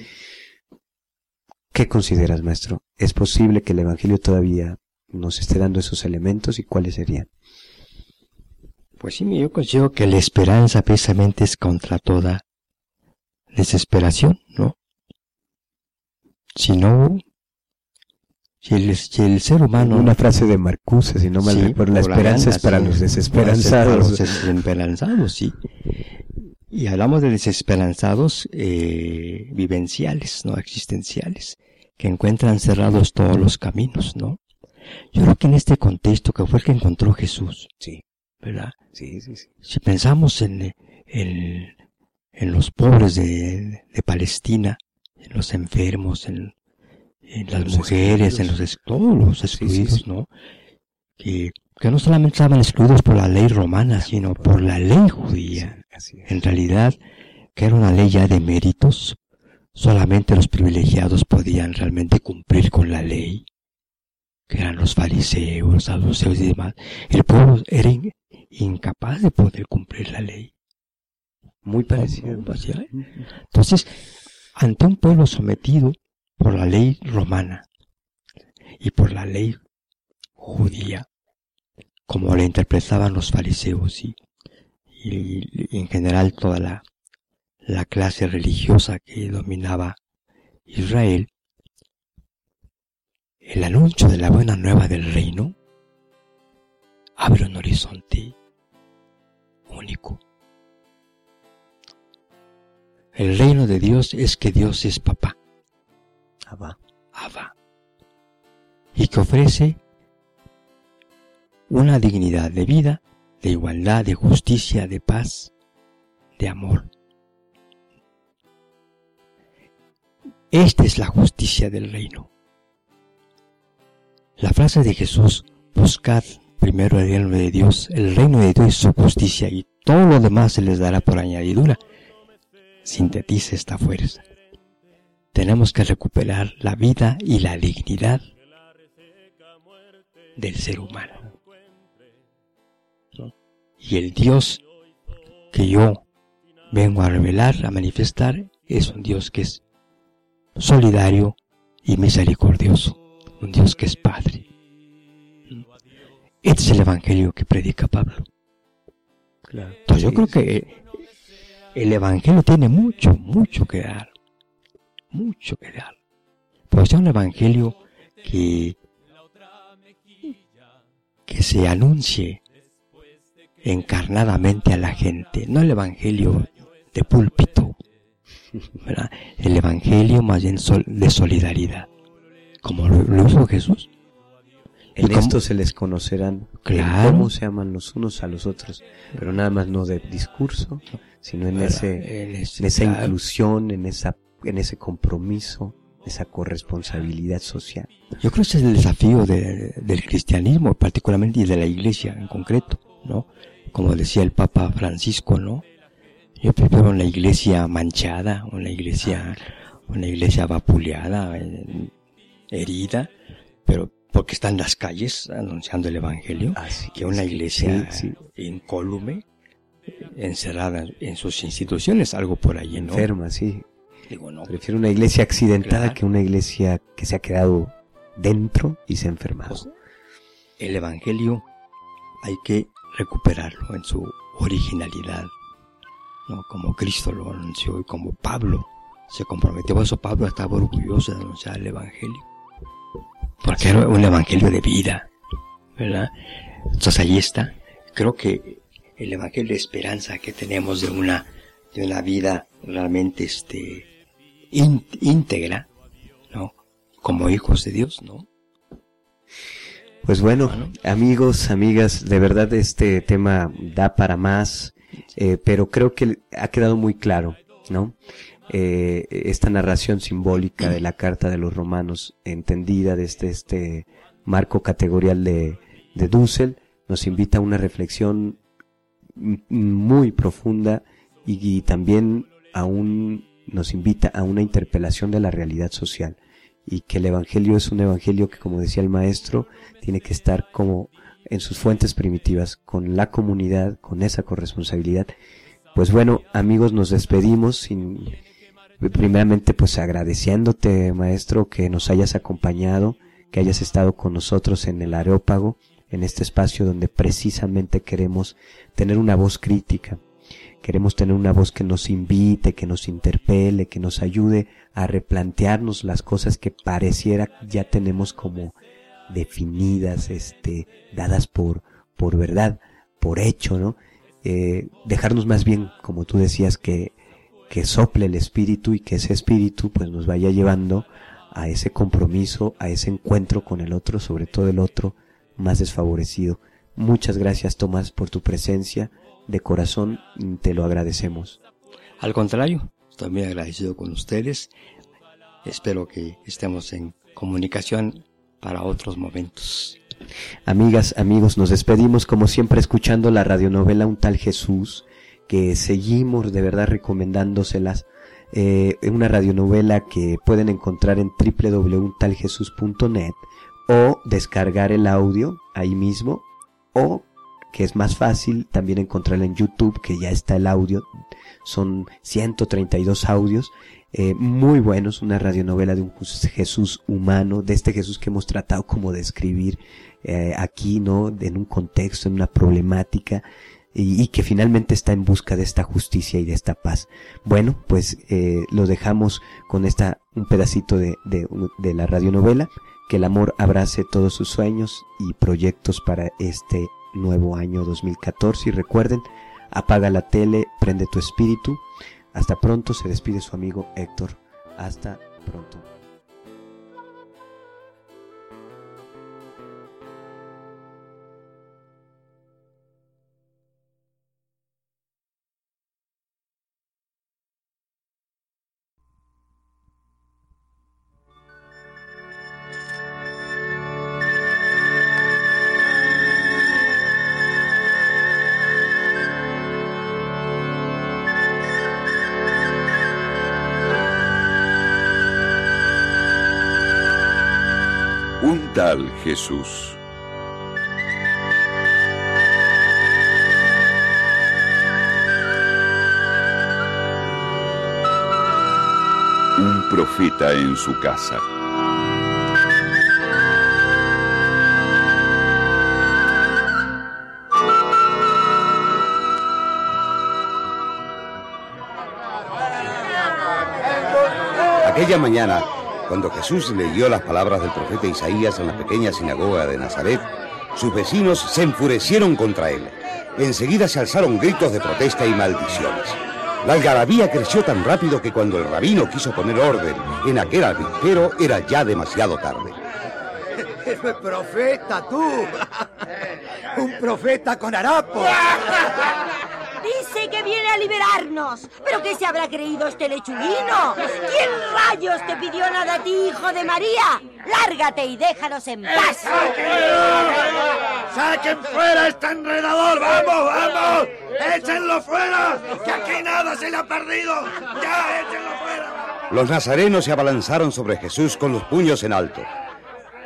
¿qué consideras, maestro? ¿Es posible que el Evangelio todavía nos esté dando esos elementos y cuáles serían? Pues sí, yo considero que la esperanza precisamente es contra toda desesperación, ¿no? Si no si el, el, ser humano... Una frase de Marcuse, si no mal recuerdo, la esperanza es para los desesperanzados. los desesperanzados, sí. Y hablamos de desesperanzados eh, vivenciales, no existenciales, que encuentran cerrados todos los caminos, ¿no? Yo creo que en este contexto que fue el que encontró Jesús, sí, ¿verdad? Sí, sí, sí. Si pensamos en, en, en los pobres de, de Palestina, en los enfermos, en en las mujeres, en los todos los excluidos, ¿no? Que, que no solamente estaban excluidos por la ley romana, sino por la ley judía. En realidad, que era una ley ya de méritos, solamente los privilegiados podían realmente cumplir con la ley, que eran los fariseos, los saduceos y demás. El pueblo era incapaz de poder cumplir la ley. Muy parecido. Entonces, ante un pueblo sometido por la ley romana y por la ley judía, como la interpretaban los fariseos y, en general toda la, la clase religiosa que dominaba Israel, el anuncio de la buena nueva del reino abre un horizonte único. El reino de Dios es que Dios es papá. Abba. Y que ofrece una dignidad de vida, de igualdad, de justicia, de paz, de amor. Esta es la justicia del reino. La frase de Jesús, buscad primero el reino de Dios, el reino de Dios es su justicia y todo lo demás se les dará por añadidura, sintetiza esta fuerza tenemos que recuperar la vida y la dignidad del ser humano. Y el Dios que yo vengo a revelar, a manifestar, es un Dios que es solidario y misericordioso, un Dios que es Padre. Este es el Evangelio que predica Pablo. Entonces yo creo que el Evangelio tiene mucho, mucho que dar mucho que dar. Pues un evangelio que, que se anuncie encarnadamente a la gente, no el evangelio de púlpito, ¿verdad? el evangelio más bien sol- de solidaridad, como lo, lo hizo Jesús. En esto se les conocerán Claro. cómo se aman los unos a los otros, pero nada más no de discurso, sino en ese En ese- en esa claro. inclusión, en esa en ese compromiso, esa corresponsabilidad social. Yo creo que ese es el desafío de- del cristianismo, particularmente y de la iglesia en concreto, ¿no? Como decía el Papa Francisco, ¿no? Yo prefiero una iglesia manchada, una iglesia, una iglesia vapuleada, herida, pero porque está en las calles anunciando el evangelio, Así que una iglesia sí, incólume, encerrada en sus instituciones, algo por ahí, ¿no? enferma, sí. Digo, no, Prefiero una iglesia accidentada Claro. que una iglesia que se ha quedado dentro y se ha enfermado. Pues, el Evangelio hay que recuperarlo en su originalidad, ¿no? Como Cristo lo anunció y como Pablo se comprometió. Por eso Pablo estaba orgulloso de anunciar el Evangelio. Porque era un Evangelio de vida, ¿verdad? Entonces ahí está. Creo que el Evangelio de esperanza que tenemos de una, de una vida realmente, este, íntegra, ¿no? Como hijos de Dios, ¿no? Pues bueno, amigos, amigas, de verdad este tema da para más, eh, pero creo que ha quedado muy claro, ¿no? Eh, esta narración simbólica de la carta de los romanos, entendida desde este marco categorial de, de Dussel, nos invita a una reflexión muy profunda y, y también a un, nos invita a una interpelación de la realidad social y que el evangelio es un evangelio que como decía el maestro tiene que estar como en sus fuentes primitivas con la comunidad con esa corresponsabilidad. Pues bueno amigos nos despedimos sin primeramente pues agradeciéndote maestro que nos hayas acompañado que hayas estado con nosotros en el areópago en este espacio donde precisamente queremos tener una voz crítica Queremos tener una voz que nos invite, que nos interpele, que nos ayude a replantearnos las cosas que pareciera ya tenemos como definidas, este, dadas por, por verdad, por hecho, ¿no? Eh, dejarnos más bien, como tú decías, que, que sople el espíritu y que ese espíritu pues nos vaya llevando a ese compromiso, a ese encuentro con el otro, sobre todo el otro más desfavorecido. Muchas gracias Tomás por tu presencia, de corazón te lo agradecemos. Al contrario, estoy muy agradecido con ustedes. Espero que estemos en comunicación para otros momentos. Amigas, amigos, nos despedimos como siempre escuchando la radionovela Un tal Jesús, que seguimos de verdad recomendándoselas. Eh, una radionovela que pueden encontrar en www.untaljesus.net o descargar el audio ahí mismo o que es más fácil también encontrarla en YouTube que ya está el audio. Son 132 audios eh, muy buenos una radionovela de un Jesús humano de este Jesús que hemos tratado como de escribir eh, aquí no en un contexto en una problemática y, que finalmente está en busca de esta justicia y de esta paz. Bueno, pues eh, lo dejamos con esta un pedacito de, de, de la radionovela, que el amor abrace todos sus sueños y proyectos para este nuevo año 2014 y recuerden, apaga la tele, prende tu espíritu. Hasta pronto, se despide su amigo Héctor. Hasta pronto. Jesús. Un profeta en su casa. Aquella mañana, Cuando Jesús leyó las palabras del profeta Isaías en la pequeña sinagoga de Nazaret, sus vecinos se enfurecieron contra él. Enseguida se alzaron gritos de protesta y maldiciones. La algarabía creció tan rápido que cuando el rabino quiso poner orden en aquel avispero era ya demasiado tarde. (laughs) profeta tú! (laughs) ¡Un profeta con harapo! (laughs) Viene a liberarnos. ¿Pero qué se habrá creído este lechuguino? ¿Quién rayos te pidió nada a ti, hijo de María? Lárgate y déjanos en paz. ¡Saquen fuera este enredador! ¡Vamos, vamos! ¡Échenlo fuera! ¡Que aquí nada se le ha perdido! ¡Ya, échenlo fuera! Los nazarenos se abalanzaron sobre Jesús con los puños en alto.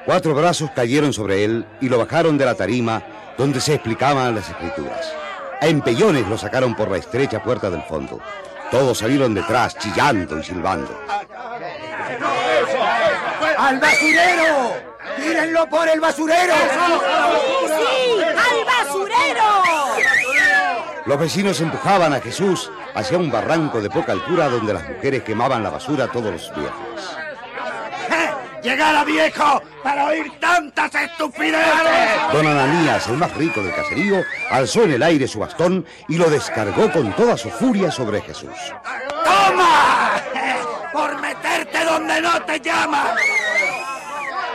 Cuatro brazos cayeron sobre él y lo bajaron de la tarima donde se explicaban las escrituras. A empellones lo sacaron por la estrecha puerta del fondo. Todos salieron detrás, chillando y silbando. ¡Al basurero! ¡Tírenlo por el basurero! ¡Sí, sí! ¡Al basurero! Los vecinos empujaban a Jesús hacia un barranco de poca altura donde las mujeres quemaban la basura todos los viernes. ¡Llegara viejo para oír tantas estupideces! Don Ananías, el más rico del caserío, alzó en el aire su bastón y lo descargó con toda su furia sobre Jesús. ¡Toma! ¡Por meterte donde no te llaman!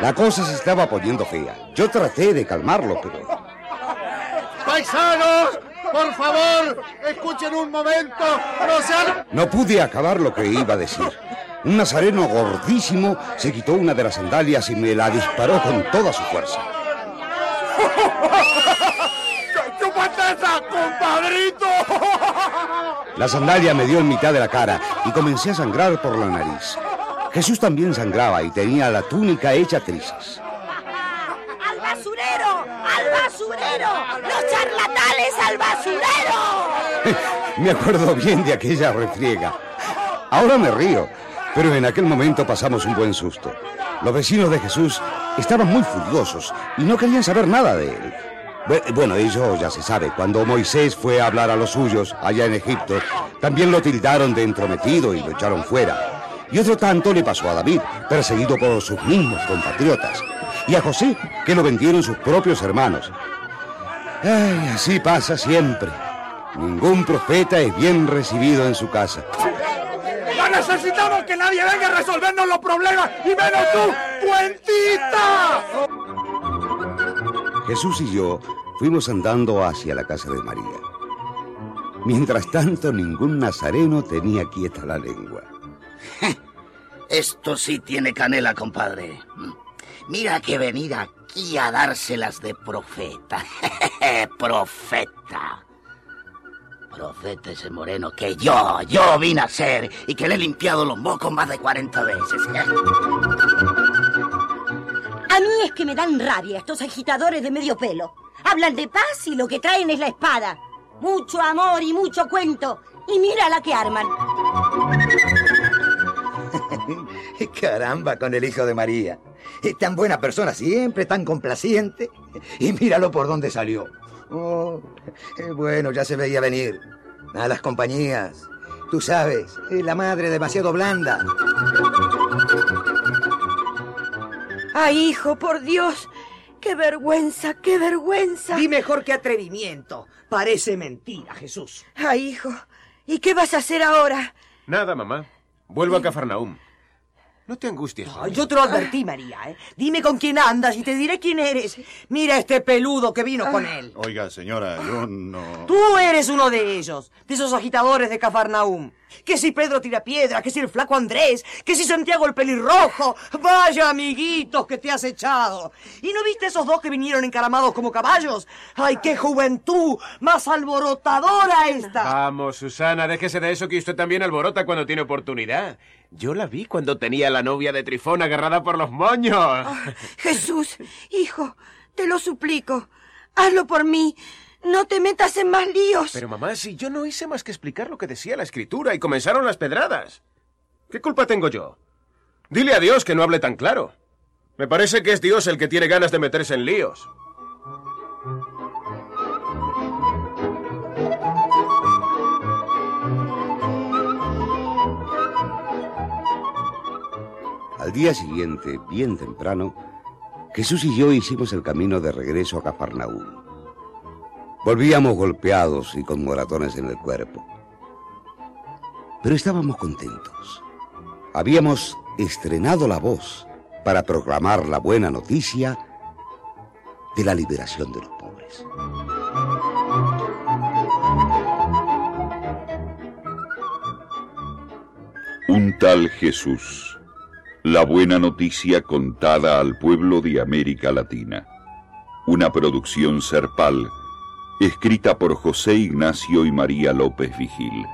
La cosa se estaba poniendo fea. Yo traté de calmarlo, pero... ¡Paisanos! ¡Por favor! ¡Escuchen un momento! ¡No sean... No pude acabar lo que iba a decir. Un nazareno gordísimo se quitó una de las sandalias y me la disparó con toda su fuerza. ¡Chúpate esa, compadrito! La sandalia me dio en mitad de la cara y comencé a sangrar por la nariz. Jesús también sangraba y tenía la túnica hecha trizas. ¡Al basurero! ¡Al basurero! ¡Los charlatanes al basurero! (laughs) Me acuerdo bien de aquella refriega. Ahora me río, pero en aquel momento pasamos un buen susto. Los vecinos de Jesús estaban muy furiosos y no querían saber nada de él. Bu- Bueno, eso ya se sabe. Cuando Moisés fue a hablar a los suyos allá en Egipto, también lo tildaron de entrometido y lo echaron fuera. Y otro tanto le pasó a David, perseguido por sus mismos compatriotas. Y a José, que lo vendieron sus propios hermanos. Ay, así pasa siempre. Ningún profeta es bien recibido en su casa. ¡No necesitamos que nadie venga a resolvernos los problemas! ¡Y menos tú, puentita! Jesús y yo fuimos andando hacia la casa de María. Mientras tanto, ningún nazareno tenía quieta la lengua. Esto sí tiene canela, compadre. Mira que venir aquí a dárselas de profeta. (laughs) profeta. Profeta ese moreno que yo, yo vine a ser y que le he limpiado los mocos más de 40 veces. A mí es que me dan rabia estos agitadores de medio pelo. Hablan de paz y lo que traen es la espada. Mucho amor y mucho cuento. Y mira la que arman. (laughs) Caramba, con el hijo de María. Es tan buena persona siempre, tan complaciente. Y míralo por dónde salió. Oh, eh, bueno, ya se veía venir. A las compañías. Tú sabes, eh, la madre demasiado blanda. Ay, hijo, por Dios. ¡Qué vergüenza, qué vergüenza! Di mejor que atrevimiento. Parece mentira, Jesús. Ay, hijo. ¿Y qué vas a hacer ahora? Nada, mamá. Vuelvo a Cafarnaúm. No te angusties. Yo te lo advertí, María. ¿eh? Dime con quién andas y te diré quién eres. Mira este peludo que vino con él. Oiga, señora, yo no... Tú eres uno de ellos, de esos agitadores de Cafarnaúm. Que si Pedro tira piedra, que si el flaco Andrés, que si Santiago el pelirrojo. Vaya amiguitos que te has echado. ¿Y no viste esos dos que vinieron encaramados como caballos? ¡Ay, qué juventud! ¡Más alborotadora esta! Vamos, Susana, déjese de eso que usted también alborota cuando tiene oportunidad. Yo la vi cuando tenía a la novia de Trifón agarrada por los moños. Jesús, hijo, te lo suplico. Hazlo por mí. No te metas en más líos. Pero mamá, si yo no hice más que explicar lo que decía la escritura y comenzaron las pedradas. ¿Qué culpa tengo yo? Dile a Dios que no hable tan claro. Me parece que es Dios el que tiene ganas de meterse en líos. Al día siguiente, bien temprano, Jesús y yo hicimos el camino de regreso a Cafarnaúm. Volvíamos golpeados y con moratones en el cuerpo. Pero estábamos contentos. Habíamos estrenado la voz para proclamar la buena noticia de la liberación de los pobres. Un tal Jesús. La buena noticia contada al pueblo de América Latina. Una producción serpal, escrita por José Ignacio y María López Vigil.